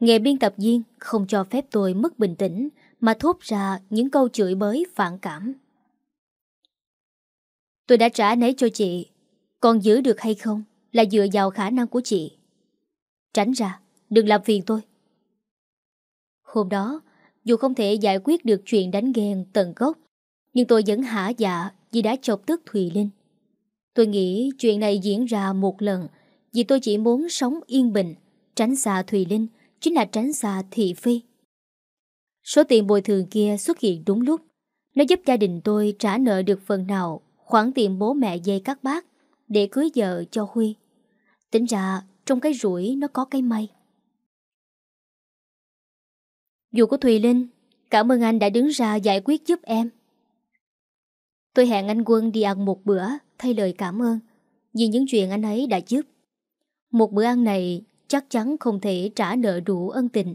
nghề biên tập viên không cho phép tôi mất bình tĩnh mà thốt ra những câu chửi bới phản cảm. Tôi đã trả nấy cho chị, còn giữ được hay không là dựa vào khả năng của chị. Tránh ra, đừng làm phiền tôi. Hôm đó, dù không thể giải quyết được chuyện đánh ghen tận gốc, nhưng tôi vẫn hả dạ vì đã chọc tức Thùy Linh. Tôi nghĩ chuyện này diễn ra một lần vì tôi chỉ muốn sống yên bình, tránh xa Thùy Linh chính là tránh xa Thị Phi. Số tiền bồi thường kia xuất hiện đúng lúc. Nó giúp gia đình tôi trả nợ được phần nào khoản tiền bố mẹ dây các bác để cưới vợ cho Huy. Tính ra trong cái rủi nó có cái may. Dù có Thùy Linh, Cảm ơn anh đã đứng ra giải quyết giúp em. Tôi hẹn anh Quân đi ăn một bữa, Thay lời cảm ơn, Vì những chuyện anh ấy đã giúp. Một bữa ăn này chắc chắn không thể trả nợ đủ ân tình,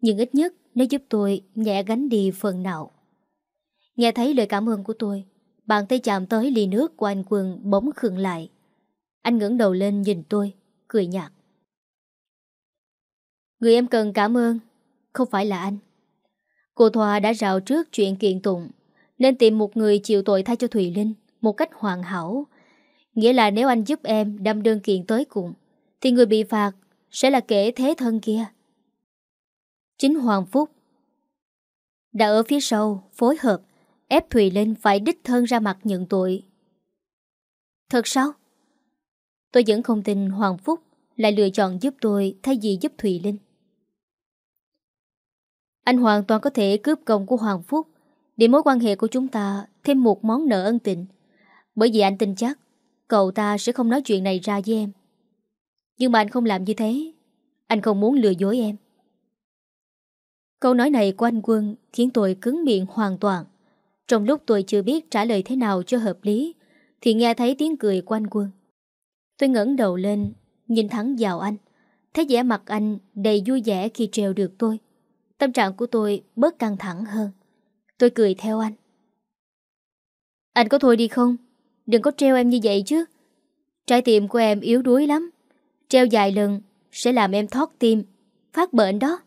Nhưng ít nhất nó giúp tôi nhẹ gánh đi phần nào Nghe thấy lời cảm ơn của tôi, Bàn tay chạm tới ly nước của anh Quân bỗng khựng lại. Anh ngẩng đầu lên nhìn tôi. Cười nhạt. Người em cần cảm ơn, Không phải là anh. Cô Thoa đã rào trước chuyện kiện tụng, Nên tìm một người chịu tội thay cho Thùy Linh Một cách hoàn hảo. Nghĩa là nếu anh giúp em đâm đơn kiện tới cùng, Thì người bị phạt Sẽ là kẻ thế thân kia. Chính Hoàng Phúc Đã ở phía sau Phối hợp Ép Thùy Linh phải đích thân ra mặt nhận tội. Thật sao? Tôi vẫn không tin Hoàng Phúc Lại lựa chọn giúp tôi Thay vì giúp Thùy Linh anh hoàn toàn có thể cướp công của Hoàng Phúc để mối quan hệ của chúng ta thêm một món nợ ân tình. Bởi vì anh tin chắc cậu ta sẽ không nói chuyện này ra với em. Nhưng mà anh không làm như thế. Anh không muốn lừa dối em. Câu nói này của anh Quân khiến tôi cứng miệng hoàn toàn. Trong lúc tôi chưa biết trả lời thế nào cho hợp lý, thì nghe thấy tiếng cười của anh Quân. Tôi ngẩng đầu lên, nhìn thẳng vào anh. Thấy vẻ mặt anh đầy vui vẻ khi treo được tôi. Tâm trạng của tôi bớt căng thẳng hơn. Tôi cười theo anh. Anh có thôi đi không? Đừng có treo em như vậy chứ. Trái tim của em yếu đuối lắm. Treo dài lần Sẽ làm em thoát tim Phát bệnh đó.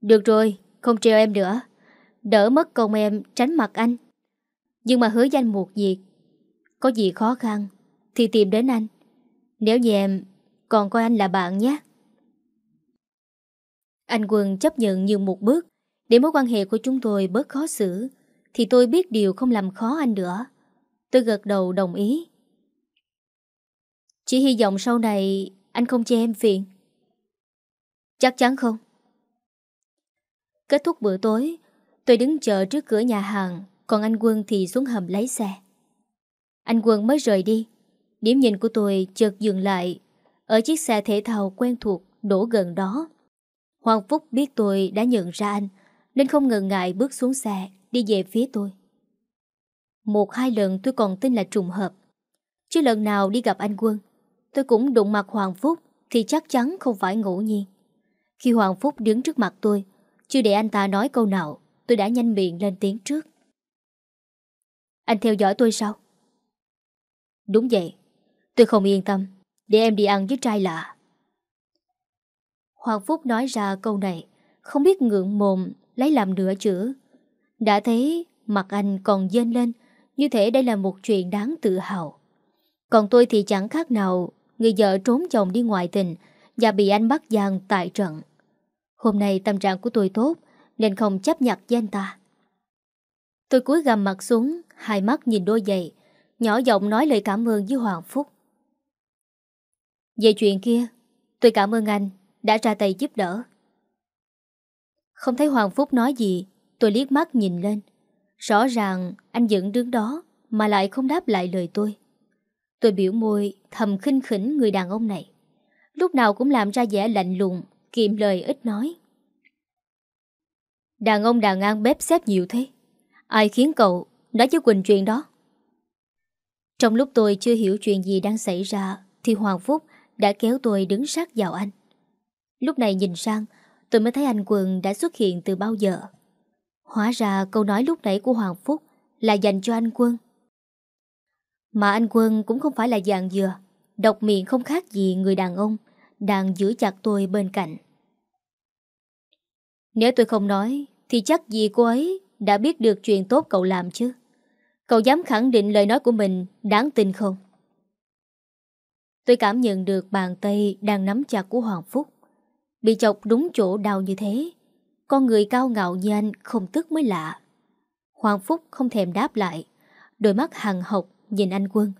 Được rồi Không treo em nữa. Đỡ mất công em tránh mặt anh. Nhưng mà hứa danh một việc Có gì khó khăn thì tìm đến anh. Nếu như em, còn coi anh là bạn nhé. Anh Quân chấp nhận như một bước. Để mối quan hệ của chúng tôi bớt khó xử, Thì tôi biết điều không làm khó anh nữa. Tôi gật đầu đồng ý. Chỉ hy vọng sau này Anh không che em phiền. Chắc chắn không? Kết thúc bữa tối, Tôi đứng chờ trước cửa nhà hàng, Còn anh Quân thì xuống hầm lấy xe. Anh Quân mới rời đi. Điểm nhìn của tôi chợt dừng lại Ở chiếc xe thể thao quen thuộc Đổ gần đó. Hoàng Phúc biết tôi đã nhận ra anh, Nên không ngần ngại bước xuống xe, Đi về phía tôi. Một hai lần tôi còn tin là trùng hợp, Chứ lần nào đi gặp anh Quân, Tôi cũng đụng mặt Hoàng Phúc Thì chắc chắn không phải ngẫu nhiên. Khi Hoàng Phúc đứng trước mặt tôi, Chưa để anh ta nói câu nào, Tôi đã nhanh miệng lên tiếng trước. Anh theo dõi tôi sao? Đúng vậy Tôi không yên tâm. Để em đi ăn với trai lạ. Hoàng Phúc nói ra câu này. Không biết ngượng mồm Lấy làm nửa chữ. Đã thấy mặt anh còn dên lên, Như thể đây là một chuyện đáng tự hào. Còn tôi thì chẳng khác nào Người vợ trốn chồng đi ngoại tình Và bị anh bắt giang tại trận. Hôm nay tâm trạng của tôi tốt, Nên không chấp nhặt với anh ta. Tôi cúi gầm mặt xuống, Hai mắt nhìn đôi giày, Nhỏ giọng nói lời cảm ơn với Hoàng Phúc. Về chuyện kia, Tôi cảm ơn anh Đã ra tay giúp đỡ. Không thấy Hoàng Phúc nói gì, Tôi liếc mắt nhìn lên. Rõ ràng anh vẫn đứng đó Mà lại không đáp lại lời tôi. Tôi biểu môi thầm khinh khỉnh người đàn ông này. Lúc nào cũng làm ra vẻ lạnh lùng, Kiệm lời ít nói. Đàn ông đàn an bếp xếp nhiều thế. Ai khiến cậu nói với Quỳnh chuyện đó? Trong lúc tôi chưa hiểu chuyện gì đang xảy ra Thì Hoàng Phúc đã kéo tôi đứng sát vào anh. Lúc này nhìn sang, Tôi mới thấy anh Quân đã xuất hiện từ bao giờ. Hóa ra câu nói lúc nãy của Hoàng Phúc Là dành cho anh Quân. Mà anh Quân cũng không phải là dạng dừa, Độc miệng không khác gì người đàn ông Đang giữ chặt tôi bên cạnh. Nếu tôi không nói, Thì chắc gì cô ấy Đã biết được chuyện tốt cậu làm chứ? Cậu dám khẳng định lời nói của mình Đáng tin không? Tôi cảm nhận được bàn tay Đang nắm chặt của Hoàng Phúc. Bị chọc đúng chỗ đau như thế, Con người cao ngạo như anh Không tức mới lạ. Hoàng Phúc không thèm đáp lại, Đôi mắt hằng học nhìn anh Quân,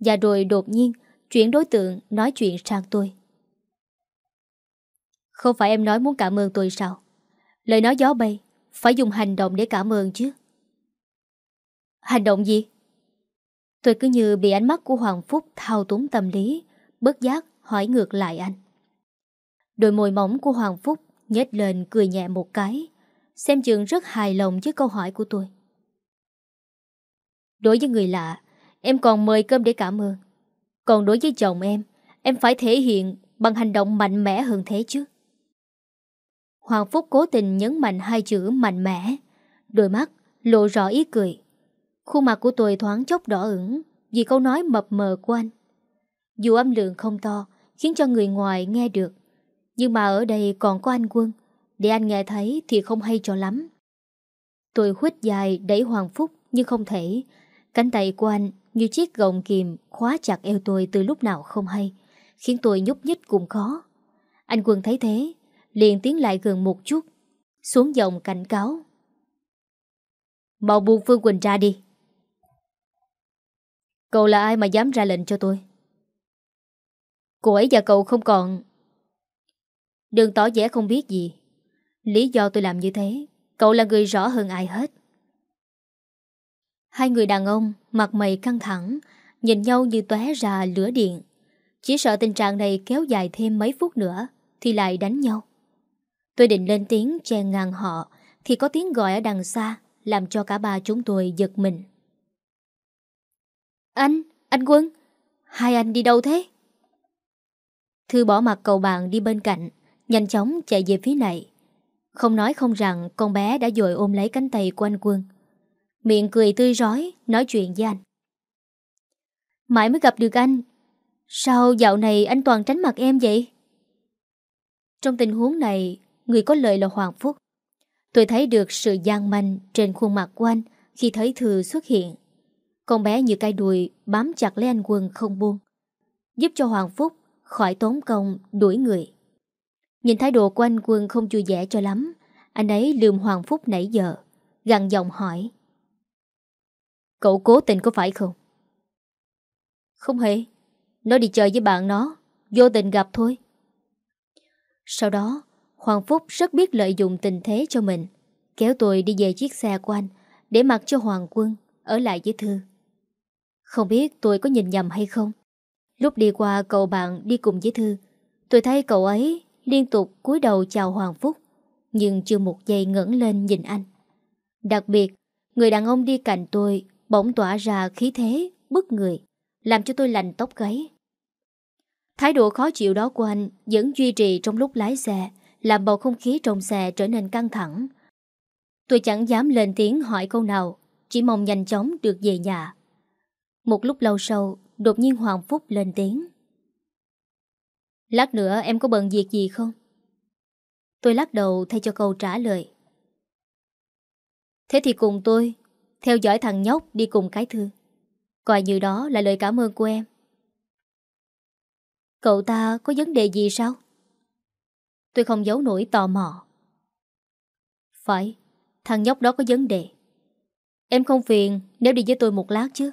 Và rồi đột nhiên Chuyển đối tượng nói chuyện sang tôi. Không phải em nói muốn cảm ơn tôi sao? Lời nói gió bay, Phải dùng hành động để cảm ơn chứ. Hành động gì? Tôi cứ như bị ánh mắt của Hoàng Phúc thao túng tâm lý Bất giác hỏi ngược lại anh. Đôi môi mỏng của Hoàng Phúc nhếch lên cười nhẹ một cái, Xem chừng rất hài lòng với câu hỏi của tôi. Đối với người lạ, Em còn mời cơm để cảm ơn. Còn đối với chồng em Em phải thể hiện bằng hành động mạnh mẽ hơn thế chứ. Hoàng Phúc cố tình nhấn mạnh hai chữ mạnh mẽ, Đôi mắt lộ rõ ý cười. Khuôn mặt của tôi thoáng chốc đỏ ửng Vì câu nói mập mờ của anh. Dù âm lượng không to Khiến cho người ngoài nghe được Nhưng mà ở đây còn có anh Quân Để anh nghe thấy thì không hay cho lắm Tôi khuếch dài đẩy Hoàng Phúc Nhưng không thể Cánh tay của anh như chiếc gọng kìm khóa chặt eo tôi từ lúc nào không hay, khiến tôi nhúc nhích cũng khó. Anh Quân thấy thế, liền tiến lại gần một chút, xuống giọng cảnh cáo. Mau buông Phương Quỳnh ra đi. Cậu là ai mà dám ra lệnh cho tôi? Cô ấy và cậu không còn... Đừng tỏ vẻ không biết gì. Lý do tôi làm như thế, cậu là người rõ hơn ai hết. Hai người đàn ông mặt mày căng thẳng Nhìn nhau như tóe ra lửa điện Chỉ sợ tình trạng này kéo dài thêm mấy phút nữa Thì lại đánh nhau Tôi định lên tiếng chen ngang họ Thì có tiếng gọi ở đằng xa Làm cho cả ba chúng tôi giật mình Anh, anh Quân Hai anh đi đâu thế? Thư bỏ mặt cậu bạn đi bên cạnh, Nhanh chóng chạy về phía này. Không nói không rằng, con bé đã dội ôm lấy cánh tay của anh Quân. Miệng cười tươi rói, Nói chuyện với anh. Mãi mới gặp được anh. Sao dạo này anh toàn tránh mặt em vậy? Trong tình huống này, Người có lợi là Hoàng Phúc. Tôi thấy được sự gian manh Trên khuôn mặt của anh Khi thấy Thư xuất hiện. Con bé như cây đùi bám chặt lấy anh Quân không buông, Giúp cho Hoàng Phúc Khỏi tốn công, đuổi người. Nhìn thái độ của anh Quân không vui vẻ cho lắm. Anh ấy lườm Hoàng Phúc nãy giờ, Gằn giọng hỏi. Cậu cố tình có phải không? Không hề. Nó đi chơi với bạn nó, Vô tình gặp thôi. Sau đó, Hoàng Phúc rất biết lợi dụng tình thế cho mình, Kéo tôi đi về chiếc xe của anh Để mặc cho Hoàng Quân Ở lại với Thư. Không biết tôi có nhìn nhầm hay không? Lúc đi qua cậu bạn đi cùng với Thư Tôi thấy cậu ấy Liên tục cúi đầu chào Hoàng Phúc Nhưng chưa một giây ngẩng lên nhìn anh Đặc biệt Người đàn ông đi cạnh tôi bỗng tỏa ra khí thế, bức người, làm cho tôi lành tóc gáy. Thái độ khó chịu đó của anh vẫn duy trì trong lúc lái xe, làm bầu không khí trong xe trở nên căng thẳng. Tôi chẳng dám lên tiếng hỏi câu nào, chỉ mong nhanh chóng được về nhà. Một lúc lâu sau, đột nhiên Hoàng Phúc lên tiếng. Lát nữa em có bận việc gì không? Tôi lắc đầu thay cho câu trả lời. Thế thì cùng tôi, theo dõi thằng nhóc đi cùng cái thư. Coi như đó là lời cảm ơn của em. Cậu ta có vấn đề gì sao? Tôi không giấu nổi tò mò. Phải, thằng nhóc đó có vấn đề. Em không phiền nếu đi với tôi một lát chứ.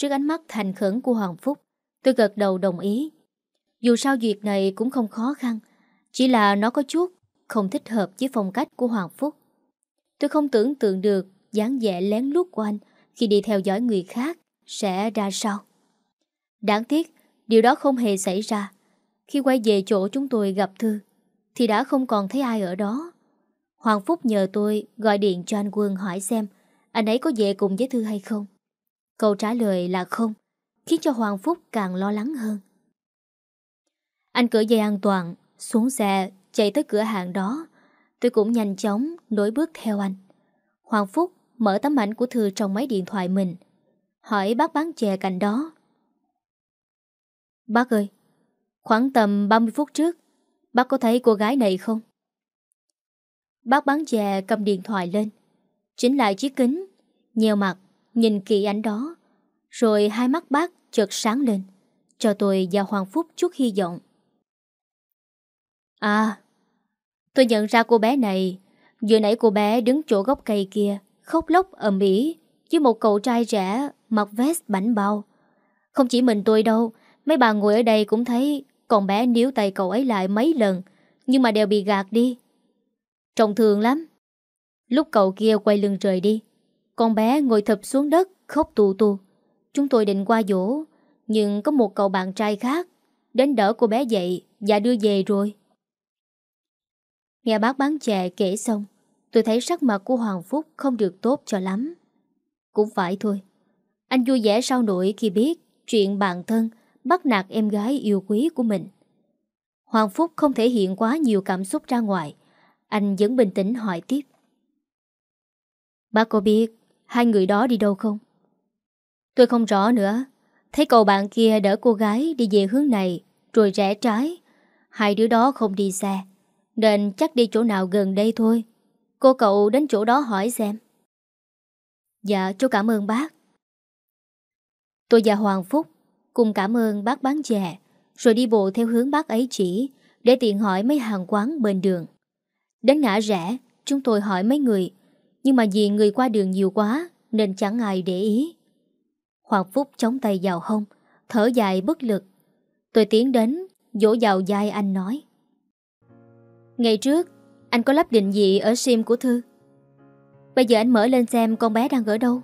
Trước ánh mắt thành khẩn của Hoàng Phúc, tôi gật đầu đồng ý. Dù sao việc này cũng không khó khăn, chỉ là nó có chút không thích hợp với phong cách của Hoàng Phúc. Tôi không tưởng tượng được dáng vẻ lén lút của anh khi đi theo dõi người khác sẽ ra sao. Đáng tiếc, điều đó không hề xảy ra. Khi quay về chỗ chúng tôi gặp Thư, thì đã không còn thấy ai ở đó. Hoàng Phúc nhờ tôi gọi điện cho anh Quân hỏi xem anh ấy có về cùng với Thư hay không. Câu trả lời là không, khiến cho Hoàng Phúc càng lo lắng hơn. Anh cởi dây an toàn, xuống xe, chạy tới cửa hàng đó. Tôi cũng nhanh chóng nối bước theo anh. Hoàng Phúc mở tấm ảnh của Thư trong máy điện thoại mình. Hỏi bác bán chè cạnh đó. Bác ơi, khoảng tầm 30 phút trước, bác có thấy cô gái này không? Bác bán chè cầm điện thoại lên, chỉnh lại chiếc kính, nheo mặt, nhìn kỹ ảnh đó. Rồi hai mắt bác chợt sáng lên, cho tôi và Hoàng Phúc chút hy vọng. À, tôi nhận ra cô bé này, vừa nãy cô bé đứng chỗ gốc cây kia, khóc lóc ầm ĩ với một cậu trai trẻ mặc vest bảnh bao. Không chỉ mình tôi đâu, mấy bà ngồi ở đây cũng thấy con bé níu tay cậu ấy lại mấy lần, nhưng mà đều bị gạt đi. Trông thường lắm. Lúc cậu kia quay lưng rời đi, con bé ngồi thập xuống đất, khóc tù tù. Chúng tôi định qua dỗ, nhưng có một cậu bạn trai khác đến đỡ cô bé dậy và đưa về rồi. Nghe bác bán chè kể xong, tôi thấy sắc mặt của Hoàng Phúc không được tốt cho lắm. Cũng phải thôi. Anh vui vẻ sao nổi khi biết chuyện bạn thân bắt nạt em gái yêu quý của mình. Hoàng Phúc không thể hiện quá nhiều cảm xúc ra ngoài. Anh vẫn bình tĩnh hỏi tiếp. Bác có biết hai người đó đi đâu không? Tôi không rõ nữa. Thấy cậu bạn kia đỡ cô gái đi về hướng này, rồi rẽ trái. Hai đứa đó không đi xe. Nên chắc đi chỗ nào gần đây thôi Cô cậu đến chỗ đó hỏi xem Dạ chú cảm ơn bác Tôi và Hoàng Phúc Cùng cảm ơn bác bán chè, Rồi đi bộ theo hướng bác ấy chỉ, Để tiện hỏi mấy hàng quán bên đường Đến ngã rẽ, Chúng tôi hỏi mấy người nhưng mà vì người qua đường nhiều quá, Nên chẳng ai để ý. Hoàng Phúc chống tay vào hông, Thở dài bất lực. Tôi tiến đến, Vỗ vào vai anh nói. Ngày trước, Anh có lắp định vị ở sim của Thư. Bây giờ anh mở lên xem con bé đang ở đâu.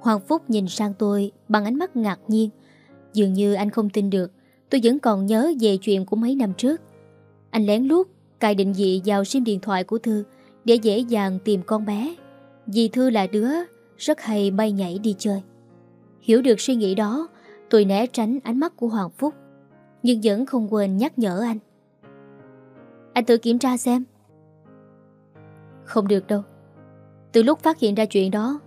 Hoàng Phúc nhìn sang tôi Bằng ánh mắt ngạc nhiên. Dường như anh không tin được, Tôi vẫn còn nhớ về chuyện của mấy năm trước. Anh lén lút cài định vị vào sim điện thoại của Thư để dễ dàng tìm con bé. Vì Thư là đứa Rất hay bay nhảy đi chơi. Hiểu được suy nghĩ đó, Tôi né tránh ánh mắt của Hoàng Phúc, Nhưng vẫn không quên nhắc nhở anh. Anh tự kiểm tra xem. Không được đâu. Từ lúc phát hiện ra chuyện đó,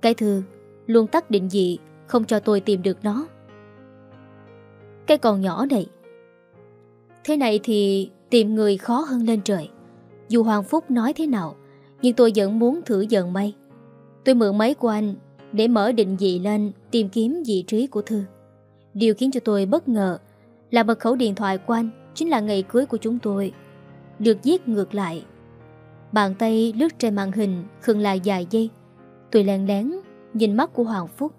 Cái thư luôn tắt định vị Không cho tôi tìm được nó. Cái còn nhỏ này. Thế này thì Tìm người khó hơn lên trời. Dù Hoàng Phúc nói thế nào Nhưng tôi vẫn muốn thử dần may Tôi mượn máy của anh Để mở định vị lên Tìm kiếm vị trí của Thư Điều khiến cho tôi bất ngờ Là mật khẩu điện thoại của anh Chính là ngày cưới của chúng tôi được viết ngược lại. Bàn tay lướt trên màn hình khừng lại vài giây. Tôi lén lén nhìn mắt của Hoàng Phúc.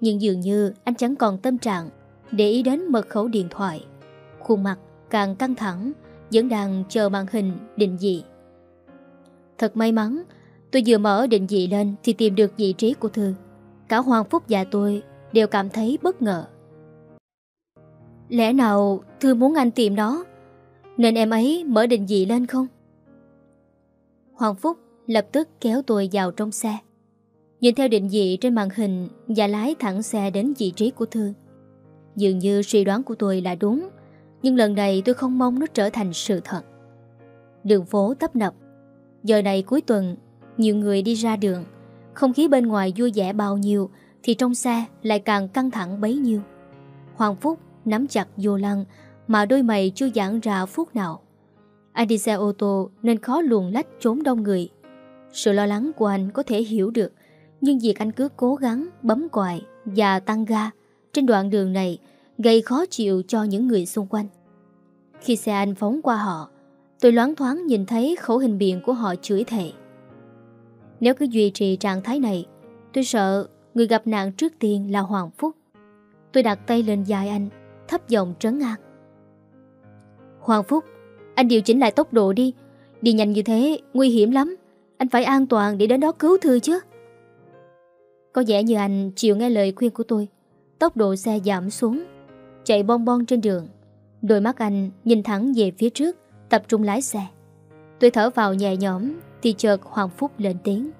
Nhưng dường như anh chẳng còn tâm trạng để ý đến mật khẩu điện thoại. Khuôn mặt càng căng thẳng, vẫn đang chờ màn hình định vị. Thật may mắn, tôi vừa mở định vị lên thì tìm được vị trí của Thư. Cả Hoàng Phúc và tôi đều cảm thấy bất ngờ. Lẽ nào Thư muốn anh tìm nó nên em ấy mở định vị lên không? Hoàng Phúc lập tức kéo tôi vào trong xe. Nhìn theo định vị trên màn hình Và lái thẳng xe đến vị trí của Thư Dường như suy đoán của tôi là đúng nhưng lần này tôi không mong nó trở thành sự thật. Đường phố tấp nập. Giờ này cuối tuần, Nhiều người đi ra đường. Không khí bên ngoài vui vẻ bao nhiêu, Thì trong xe lại càng căng thẳng bấy nhiêu. Hoàng Phúc nắm chặt vô lăng, Mà đôi mày chưa giãn ra phút nào. Anh đi xe ô tô Nên khó luồn lách trốn đông người. Sự lo lắng của anh có thể hiểu được, Nhưng việc anh cứ cố gắng, bấm còi Và tăng ga Trên đoạn đường này Gây khó chịu cho những người xung quanh. Khi xe anh phóng qua họ, Tôi loáng thoáng nhìn thấy khẩu hình biện của họ chửi thề. Nếu cứ duy trì trạng thái này, Tôi sợ người gặp nạn trước tiên là Hoàng Phúc. Tôi đặt tay lên dài anh, Thấp giọng trấn an. Hoàng Phúc, Anh điều chỉnh lại tốc độ đi. Đi nhanh như thế, nguy hiểm lắm. Anh phải an toàn để đến đó cứu thư chứ. Có vẻ như anh chịu nghe lời khuyên của tôi. Tốc độ xe giảm xuống. Chạy bon bon trên đường. Đôi mắt anh nhìn thẳng về phía trước, Tập trung lái xe. Tôi thở vào nhẹ nhõm, Thì chợt Hoàng Phúc lên tiếng.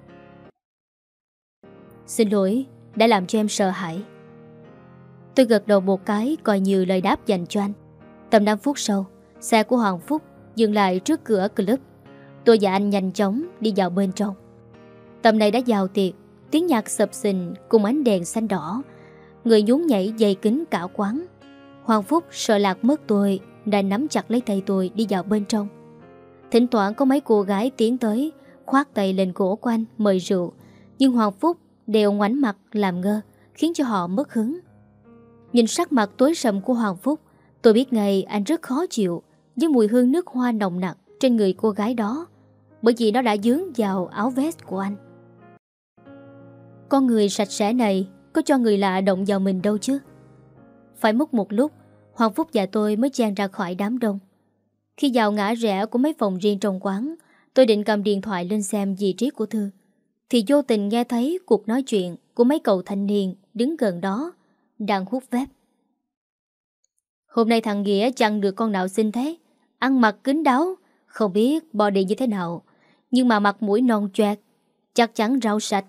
Xin lỗi, Đã làm cho em sợ hãi. Tôi gật đầu một cái, Coi như lời đáp dành cho anh. Tầm 5 phút sau, Xe của Hoàng Phúc dừng lại trước cửa club. Tôi và anh nhanh chóng đi vào bên trong. Tầm này đã vào tiệc, Tiếng nhạc sập sình cùng ánh đèn xanh đỏ. Người nhún nhảy dày kính cả quán. Hoàng Phúc sợ lạc mất tôi Đã nắm chặt lấy tay tôi đi vào bên trong. Thỉnh thoảng có mấy cô gái tiến tới Khoát tay lên cổ của anh mời rượu, Nhưng Hoàng Phúc đều ngoảnh mặt làm ngơ, Khiến cho họ mất hứng. Nhìn sắc mặt tối sầm của Hoàng Phúc, Tôi biết ngay anh rất khó chịu Với mùi hương nước hoa nồng nặc Trên người cô gái đó, Bởi vì nó đã dướng vào áo vest của anh. Con người sạch sẽ này Có cho người lạ động vào mình đâu chứ. Phải mất một lúc Hoàng Phúc và tôi mới chan ra khỏi đám đông. Khi vào ngã rẽ của mấy phòng riêng trong quán, Tôi định cầm điện thoại lên xem vị trí của Thư. Thì vô tình nghe thấy cuộc nói chuyện Của mấy cậu thanh niên đứng gần đó, Đang hút vép. Hôm nay thằng Nghĩa chẳng được con nào xin thế. Ăn mặc kính đáo, Không biết body như thế nào, Nhưng mà mặt mũi non choẹt, Chắc chắn rau sạch.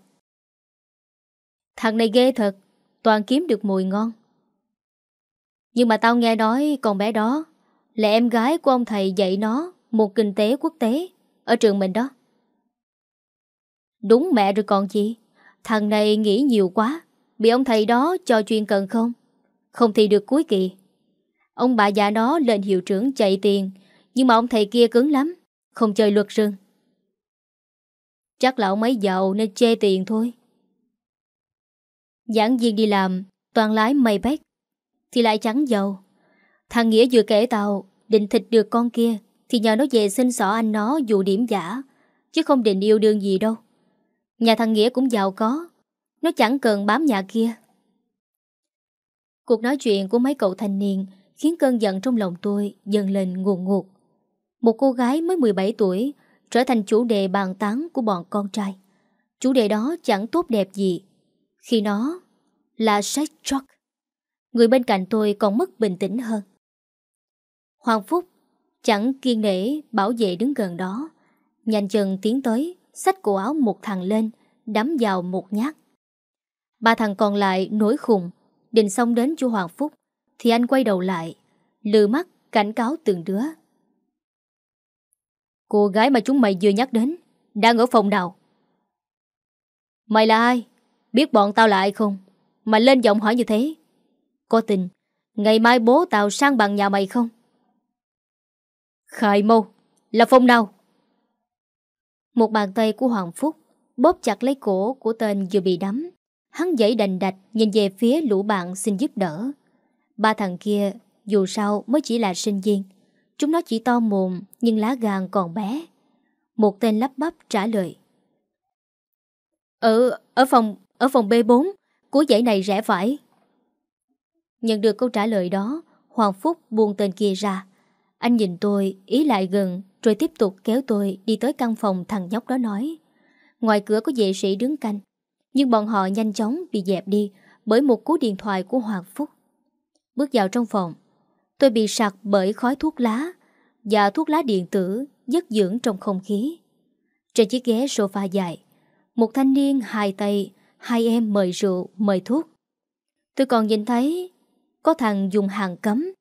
Thằng này ghê thật, Toàn kiếm được mùi ngon. Nhưng mà tao nghe nói con bé đó Là em gái của ông thầy dạy nó Một kinh tế quốc tế Ở trường mình đó. Đúng mẹ rồi còn gì, Thằng này nghĩ nhiều quá, Bị ông thầy đó cho chuyên cần không? Không thì được cuối kỳ. Ông bà già nó lên hiệu trưởng chạy tiền, Nhưng mà ông thầy kia cứng lắm, Không chơi luật rừng. Chắc là ông ấy giàu nên chê tiền thôi. Giảng viên đi làm, Toàn lái mây bách thì lại chẳng giàu Thằng Nghĩa vừa kể tao Định thịt được con kia, Thì nhờ nó về xin xỏ anh nó dù điểm giả, Chứ không định yêu đương gì đâu Nhà thằng Nghĩa cũng giàu có, Nó chẳng cần bám nhà kia Cuộc nói chuyện của mấy cậu thanh niên khiến cơn giận trong lòng tôi dần lên nguồn ngụt. Một cô gái mới 17 tuổi trở thành chủ đề bàn tán của bọn con trai. Chủ đề đó chẳng tốt đẹp gì, khi nó là sex truck. Người bên cạnh tôi còn mất bình tĩnh hơn. Hoàng Phúc chẳng kiên nể bảo vệ đứng gần đó. Nhanh chân tiến tới, xách cổ áo một thằng lên, đắm vào một nhát. Ba thằng còn lại nổi khùng, định xong đến chú Hoàng Phúc. Thì anh quay đầu lại Lừa mắt cảnh cáo từng đứa Cô gái mà chúng mày vừa nhắc đến Đang ở phòng nào Mày là ai Biết bọn tao là ai không Mà lên giọng hỏi như thế có tình Ngày mai bố tao sang bằng nhà mày không? Khải mâu Là phòng nào Một bàn tay của Hoàng Phúc Bóp chặt lấy cổ của tên vừa bị đắm Hắn dãy đành đạch Nhìn về phía lũ bạn xin giúp đỡ. Ba thằng kia dù sao mới chỉ là sinh viên Chúng nó chỉ to mồm Nhưng lá gan còn bé. Một tên lắp bắp trả lời. Ở, ở phòng Ở phòng B4 của dãy này rẽ phải. Nhận được câu trả lời đó Hoàng Phúc buông tên kia ra. Anh nhìn tôi ý lại gần Rồi tiếp tục kéo tôi đi tới căn phòng thằng nhóc đó nói. Ngoài cửa có vệ sĩ đứng canh Nhưng bọn họ nhanh chóng bị dẹp đi Bởi một cú điện thoại của Hoàng Phúc. Bước vào trong phòng Tôi bị sặc bởi khói thuốc lá Và thuốc lá điện tử Dất dưỡng trong không khí. Trên chiếc ghế sofa dài Một thanh niên hai tay hai em mời rượu, mời thuốc. Tôi còn nhìn thấy có thằng dùng hàng cấm.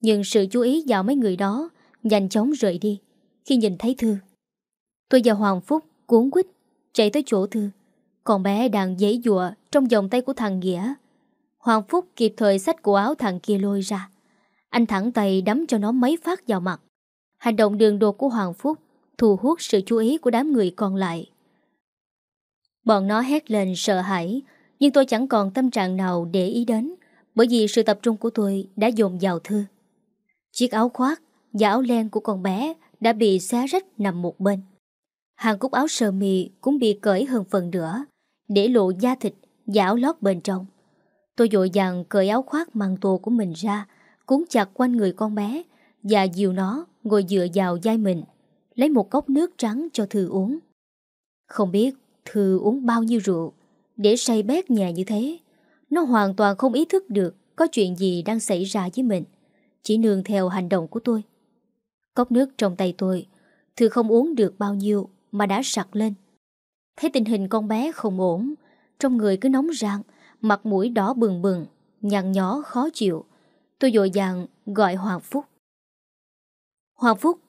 Nhưng sự chú ý vào mấy người đó nhanh chóng rời đi khi nhìn thấy Thư. Tôi và Hoàng Phúc cuốn quýt chạy tới chỗ Thư. Còn bé đang giấy dụa trong vòng tay của thằng Nghĩa. Hoàng Phúc kịp thời xách cổ áo thằng kia lôi ra. Anh thẳng tay đấm cho nó mấy phát vào mặt. Hành động đường đột của Hoàng Phúc thu hút sự chú ý của đám người còn lại. Bọn nó hét lên sợ hãi, nhưng tôi chẳng còn tâm trạng nào để ý đến, bởi vì sự tập trung của tôi đã dồn vào thư. Chiếc áo khoác và áo len của con bé đã bị xé rách nằm một bên. Hàng cúc áo sơ mi cũng bị cởi hơn phần nữa, để lộ da thịt và áo lót bên trong. Tôi dội dàng cởi áo khoác măng tô của mình ra, cuốn chặt quanh người con bé và dìu nó ngồi dựa vào vai mình, lấy một cốc nước trắng cho Thư uống. Không biết Thư uống bao nhiêu rượu để say bét nhà như thế. Nó hoàn toàn không ý thức được có chuyện gì đang xảy ra với mình, chỉ nương theo hành động của tôi. Cốc nước trong tay tôi, Thư không uống được bao nhiêu mà đã sặc lên. Thấy tình hình con bé không ổn, trong người cứ nóng rang, mặt mũi đỏ bừng bừng, nhăn nhó khó chịu. Tôi dội dàng gọi Hoàng Phúc. Hoàng Phúc,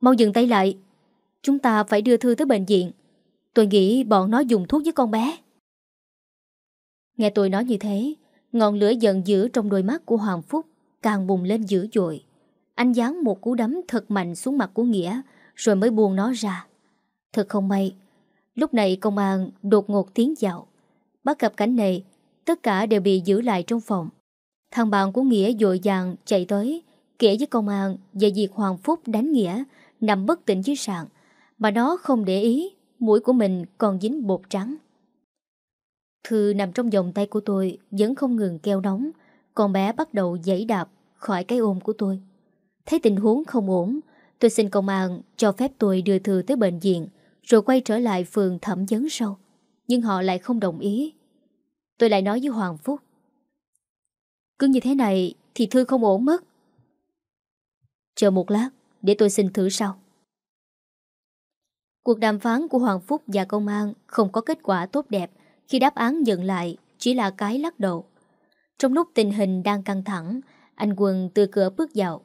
mau dừng tay lại. Chúng ta phải đưa Thư tới bệnh viện. Tôi nghĩ bọn nó dùng thuốc với con bé. Nghe tôi nói như thế, ngọn lửa giận dữ trong đôi mắt của Hoàng Phúc càng bùng lên dữ dội. Anh giáng một cú đấm thật mạnh xuống mặt của Nghĩa rồi mới buông nó ra. Thật không may, lúc này công an đột ngột tiến vào. Bắt gặp cảnh này, tất cả đều bị giữ lại trong phòng. Thằng bạn của Nghĩa dội dàng chạy tới, kể với công an về việc Hoàng Phúc đánh Nghĩa nằm bất tỉnh dưới sàn, mà nó không để ý mũi của mình còn dính bột trắng. Thư nằm trong vòng tay của tôi vẫn không ngừng keo nóng, con bé bắt đầu giãy đạp khỏi cái ôm của tôi. Thấy tình huống không ổn, tôi xin công an cho phép tôi đưa Thư tới bệnh viện rồi quay trở lại phường thẩm vấn sau. Nhưng họ lại không đồng ý. Tôi lại nói với Hoàng Phúc. Cứ như thế này thì Thư không ổn mất. Chờ một lát, để tôi xin thử sau. Cuộc đàm phán của Hoàng Phúc và công an không có kết quả tốt đẹp khi đáp án nhận lại chỉ là cái lắc đầu. Trong lúc tình hình đang căng thẳng, anh Quân từ cửa bước vào.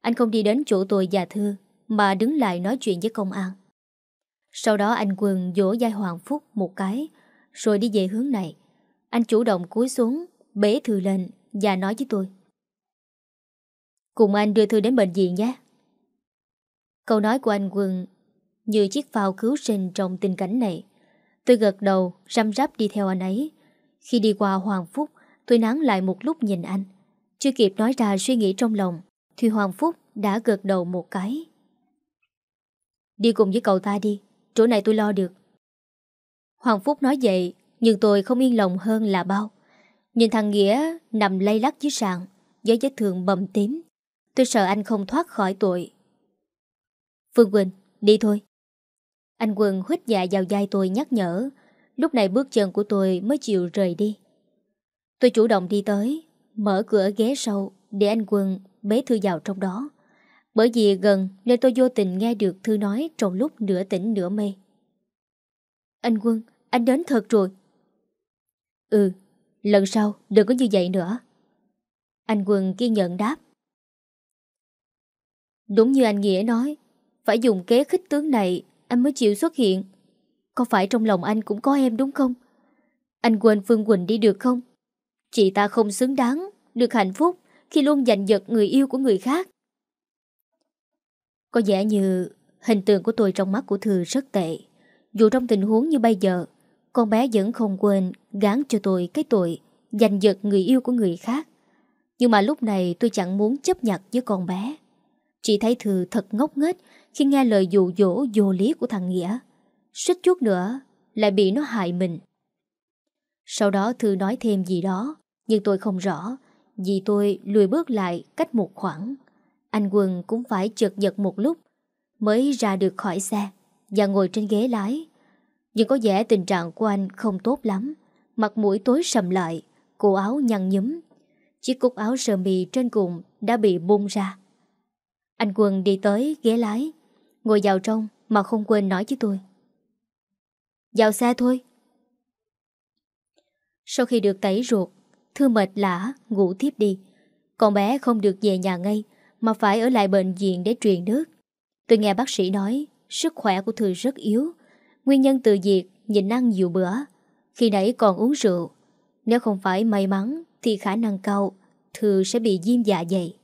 Anh không đi đến chỗ tôi già Thư, mà đứng lại nói chuyện với công an. Sau đó anh Quân vỗ vai Hoàng Phúc một cái, rồi đi về hướng này. Anh chủ động cúi xuống, bế Thư lên và nói với tôi. Cùng anh đưa Thư đến bệnh viện nhé. Câu nói của anh Quân như chiếc phao cứu sinh trong tình cảnh này. Tôi gật đầu, răm rắp đi theo anh ấy. Khi đi qua Hoàng Phúc, tôi nán lại một lúc nhìn anh. Chưa kịp nói ra suy nghĩ trong lòng, thì Hoàng Phúc đã gật đầu một cái. Đi cùng với cậu ta đi, chỗ này tôi lo được. Hoàng Phúc nói vậy, nhưng tôi không yên lòng hơn là bao. Nhìn thằng Nghĩa nằm lay lắc dưới sàn, với vết thương bầm tím. Tôi sợ anh không thoát khỏi tội. Phương Quỳnh, đi thôi. Anh Quân hít dạ vào vai tôi nhắc nhở. Lúc này bước chân của tôi mới chịu rời đi. Tôi chủ động đi tới, Mở cửa ghế sau Để anh Quân bế Thư vào trong đó. Bởi vì gần, nên tôi vô tình nghe được Thư nói Trong lúc nửa tỉnh nửa mê. Anh Quân, Anh đến thật rồi. Ừ Lần sau đừng có như vậy nữa. Anh Quân kiên nhận đáp. Đúng như anh Nghĩa nói, Phải dùng kế khích tướng này anh mới chịu xuất hiện. Có phải trong lòng anh cũng có em đúng không? Anh quên Phương Quỳnh đi được không? Chị ta không xứng đáng, được hạnh phúc khi luôn giành giật người yêu của người khác. Có vẻ như hình tượng của tôi trong mắt của Thư rất tệ. Dù trong tình huống như bây giờ, con bé vẫn không quên gán cho tôi cái tội giành giật người yêu của người khác. Nhưng mà lúc này tôi chẳng muốn chấp nhận với con bé. Chị thấy Thư thật ngốc nghếch khi nghe lời dụ dỗ vô lý của thằng Nghĩa. Suýt chút nữa lại bị nó hại mình. Sau đó Thư nói thêm gì đó, nhưng tôi không rõ, vì tôi lùi bước lại cách một khoảng. Anh Quân cũng phải chợt giật một lúc, mới ra được khỏi xe và ngồi trên ghế lái. Nhưng có vẻ tình trạng của anh không tốt lắm, mặt mũi tối sầm lại, cổ áo nhăn nhúm. Chiếc cúc áo sơ mi trên cùng đã bị bung ra. Anh Quân đi tới ghế lái, Ngồi vào trong mà không quên nói với tôi Vào xe thôi Sau khi được tẩy ruột, Thư mệt lã, ngủ tiếp đi. Con bé không được về nhà ngay, mà phải ở lại bệnh viện để truyền nước. Tôi nghe bác sĩ nói, sức khỏe của Thư rất yếu. Nguyên nhân từ việc nhịn ăn nhiều bữa. Khi nãy còn uống rượu. Nếu không phải may mắn, thì khả năng cao, Thư sẽ bị viêm dạ dày.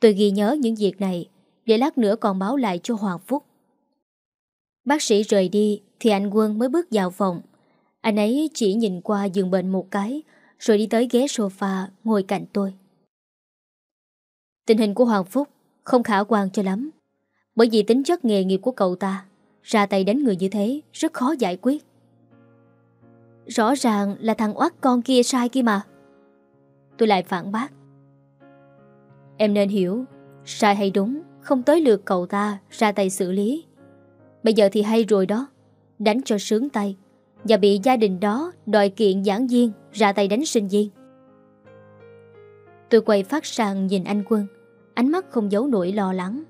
Tôi ghi nhớ những việc này, để lát nữa còn báo lại cho Hoàng Phúc. Bác sĩ rời đi, thì anh Quân mới bước vào phòng. Anh ấy chỉ nhìn qua giường bệnh một cái, rồi đi tới ghế sofa ngồi cạnh tôi. Tình hình của Hoàng Phúc không khả quan cho lắm, bởi vì tính chất nghề nghiệp của cậu ta, ra tay đánh người như thế rất khó giải quyết. Rõ ràng là thằng oát con kia sai kia mà. Tôi lại phản bác. Em nên hiểu, sai hay đúng, không tới lượt cậu ta ra tay xử lý. Bây giờ thì hay rồi đó, đánh cho sướng tay, và bị gia đình đó đòi kiện giảng viên ra tay đánh sinh viên. Tôi quay phát sang nhìn anh Quân, ánh mắt không giấu nổi lo lắng.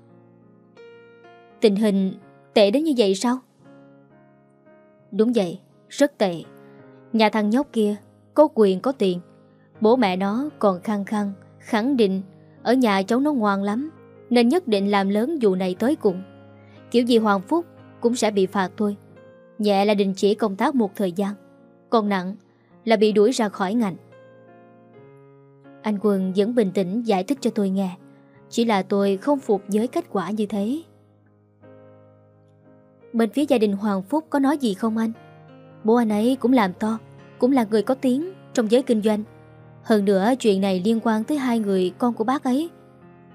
Tình hình tệ đến như vậy sao? Đúng vậy, rất tệ. Nhà thằng nhóc kia có quyền có tiền. Bố mẹ nó còn khăng khăng, khẳng định ở nhà cháu nó ngoan lắm, nên nhất định làm lớn vụ này tới cùng. Kiểu gì Hoàng Phúc cũng sẽ bị phạt thôi. Nhẹ là đình chỉ công tác một thời gian Còn nặng là bị đuổi ra khỏi ngành Anh Quân vẫn bình tĩnh giải thích cho tôi nghe Chỉ là tôi không phục với kết quả như thế Bên phía gia đình Hoàng Phúc có nói gì không anh? Bố anh ấy cũng làm to Cũng là người có tiếng trong giới kinh doanh hơn nữa, chuyện này liên quan tới hai người con của bác ấy.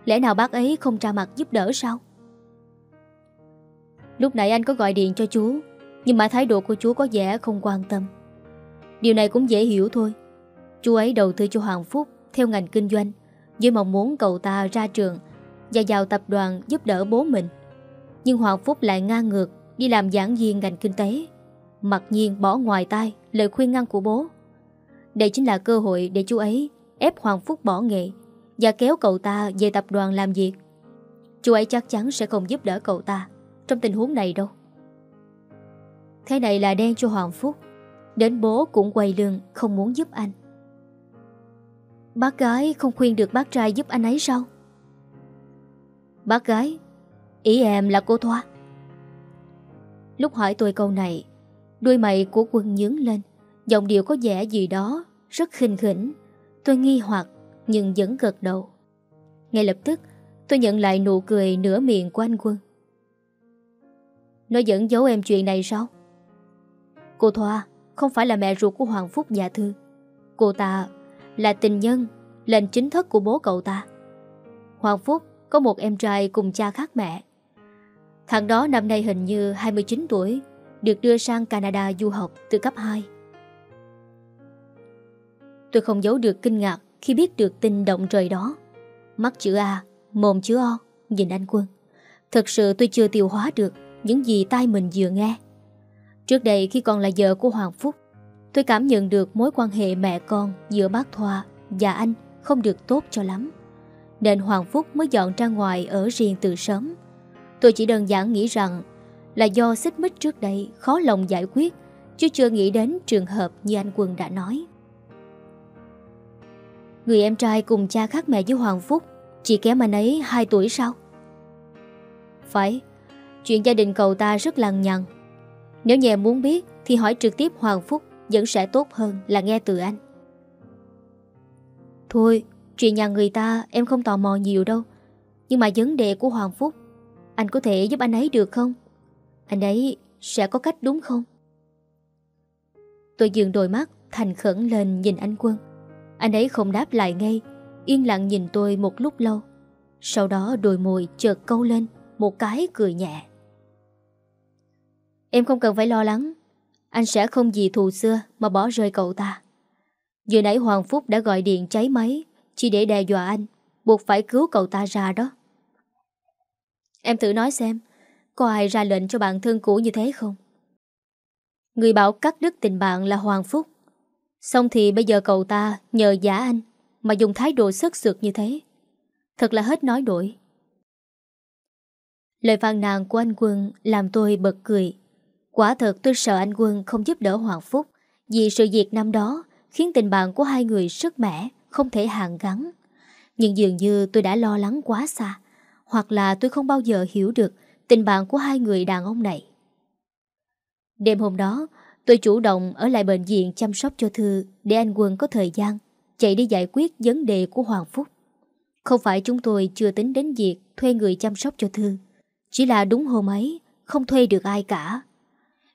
Lẽ nào bác ấy không ra mặt giúp đỡ sao? Lúc nãy anh có gọi điện cho chú, nhưng mà thái độ của chú có vẻ không quan tâm. Điều này cũng dễ hiểu thôi. Chú ấy đầu tư cho Hoàng Phúc Theo ngành kinh doanh, Với mong muốn cậu ta ra trường Và vào tập đoàn giúp đỡ bố mình. Nhưng Hoàng Phúc lại ngang ngược, Đi làm giảng viên ngành kinh tế. Mặc nhiên bỏ ngoài tai Lời khuyên ngăn của bố. Đây chính là cơ hội để chú ấy Ép Hoàng Phúc bỏ nghệ Và kéo cậu ta về tập đoàn làm việc. Chú ấy chắc chắn sẽ không giúp đỡ cậu ta Trong tình huống này đâu. Thế này là đen cho Hoàng Phúc. Đến bố cũng quay lưng, Không muốn giúp anh. Bác gái không khuyên được bác trai giúp anh ấy sao? Bác gái, Ý em là cô Thoa. Lúc hỏi tôi câu này Đuôi mày của quân nhướng lên. Giọng điệu có vẻ gì đó Rất khinh khỉnh. Tôi nghi hoặc nhưng vẫn gật đầu. Ngay lập tức, tôi nhận lại nụ cười nửa miệng của anh quân. Nó vẫn giấu em chuyện này sao? Cô Thoa, không phải là mẹ ruột của Hoàng Phúc dạ thư. Cô ta là tình nhân, Lệnh chính thức của bố cậu ta. Hoàng Phúc có một em trai cùng cha khác mẹ. Thằng đó năm nay hình như 29 tuổi, Được đưa sang Canada du học từ cấp 2 Tôi không giấu được kinh ngạc khi biết được tin động trời đó Mắt chữ A, mồm chữ O Nhìn anh Quân Thật sự tôi chưa tiêu hóa được Những gì tai mình vừa nghe Trước đây khi còn là vợ của Hoàng Phúc Tôi cảm nhận được mối quan hệ mẹ con giữa bác Thoa và anh không được tốt cho lắm. Nên Hoàng Phúc mới dọn ra ngoài ở riêng từ sớm. Tôi chỉ đơn giản nghĩ rằng là do xích mích trước đây khó lòng giải quyết, chứ chưa nghĩ đến trường hợp như anh Quân đã nói. Người em trai cùng cha khác mẹ với Hoàng Phúc, chỉ kém anh ấy 2 tuổi sao? Phải, chuyện gia đình cậu ta rất lằng nhằng, nếu nhà muốn biết Thì hỏi trực tiếp Hoàng Phúc Vẫn sẽ tốt hơn là nghe từ anh. Thôi Chuyện nhà người ta em không tò mò nhiều đâu. Nhưng mà vấn đề của Hoàng Phúc Anh có thể giúp anh ấy được không? Anh ấy sẽ có cách đúng không? Tôi dừng đôi mắt Thành khẩn lên nhìn anh Quân. Anh ấy không đáp lại ngay, Yên lặng nhìn tôi một lúc lâu. Sau đó đôi môi chợt câu lên, Một cái cười nhẹ. Em không cần phải lo lắng, Anh sẽ không gì thù xưa Mà bỏ rơi cậu ta. Vừa nãy Hoàng Phúc đã gọi điện cháy máy, Chỉ để đe dọa anh, Buộc phải cứu cậu ta ra đó. Em thử nói xem, Có ai ra lệnh cho bạn thân cũ như thế không? Người bảo cắt đứt tình bạn là Hoàng Phúc. Xong thì bây giờ cậu ta nhờ giả anh Mà dùng thái độ sức sượt như thế Thật là hết nói đổi Lời phàn nàn của anh Quân Làm tôi bật cười Quả thật tôi sợ anh Quân không giúp đỡ Hoàng Phúc Vì sự việc năm đó khiến tình bạn của hai người sức mẻ, không thể hàn gắn. Nhưng dường như tôi đã lo lắng quá xa, hoặc là tôi không bao giờ hiểu được tình bạn của hai người đàn ông này. Đêm hôm đó, tôi chủ động ở lại bệnh viện chăm sóc cho Thư để anh Quân có thời gian chạy đi giải quyết vấn đề của Hoàng Phúc. Không phải chúng tôi chưa tính đến việc thuê người chăm sóc cho Thư, chỉ là đúng hôm ấy không thuê được ai cả.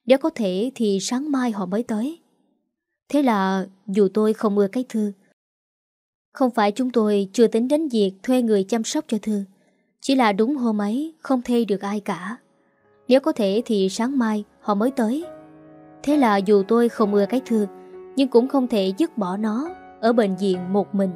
Nếu có thể thì sáng mai họ mới tới. Thế là dù tôi không ưa cái Thư, không phải chúng tôi chưa tính đến việc thuê người chăm sóc cho Thư, chỉ là đúng hôm ấy không thuê được ai cả. Nếu có thể thì sáng mai họ mới tới. Thế là dù tôi không ưa cái Thư, nhưng cũng không thể dứt bỏ nó ở bệnh viện một mình.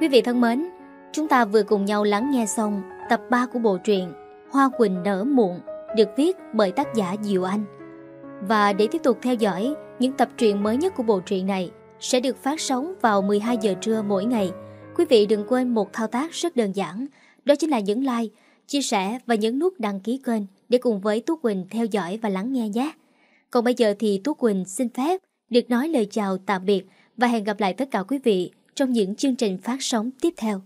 Quý vị thân mến, chúng ta vừa cùng nhau lắng nghe xong tập 3 của bộ truyện Hoa Quỳnh nở muộn được viết bởi tác giả Diệu Anh. Và để tiếp tục theo dõi những tập truyện mới nhất của bộ truyện này sẽ được phát sóng vào 12 giờ trưa mỗi ngày. Quý vị đừng quên một thao tác rất đơn giản, đó chính là nhấn like, chia sẻ và nhấn nút đăng ký kênh để cùng với Tú Quỳnh theo dõi và lắng nghe nhé. Còn bây giờ thì Tú Quỳnh xin phép được nói lời chào tạm biệt và hẹn gặp lại tất cả quý vị trong những chương trình phát sóng tiếp theo.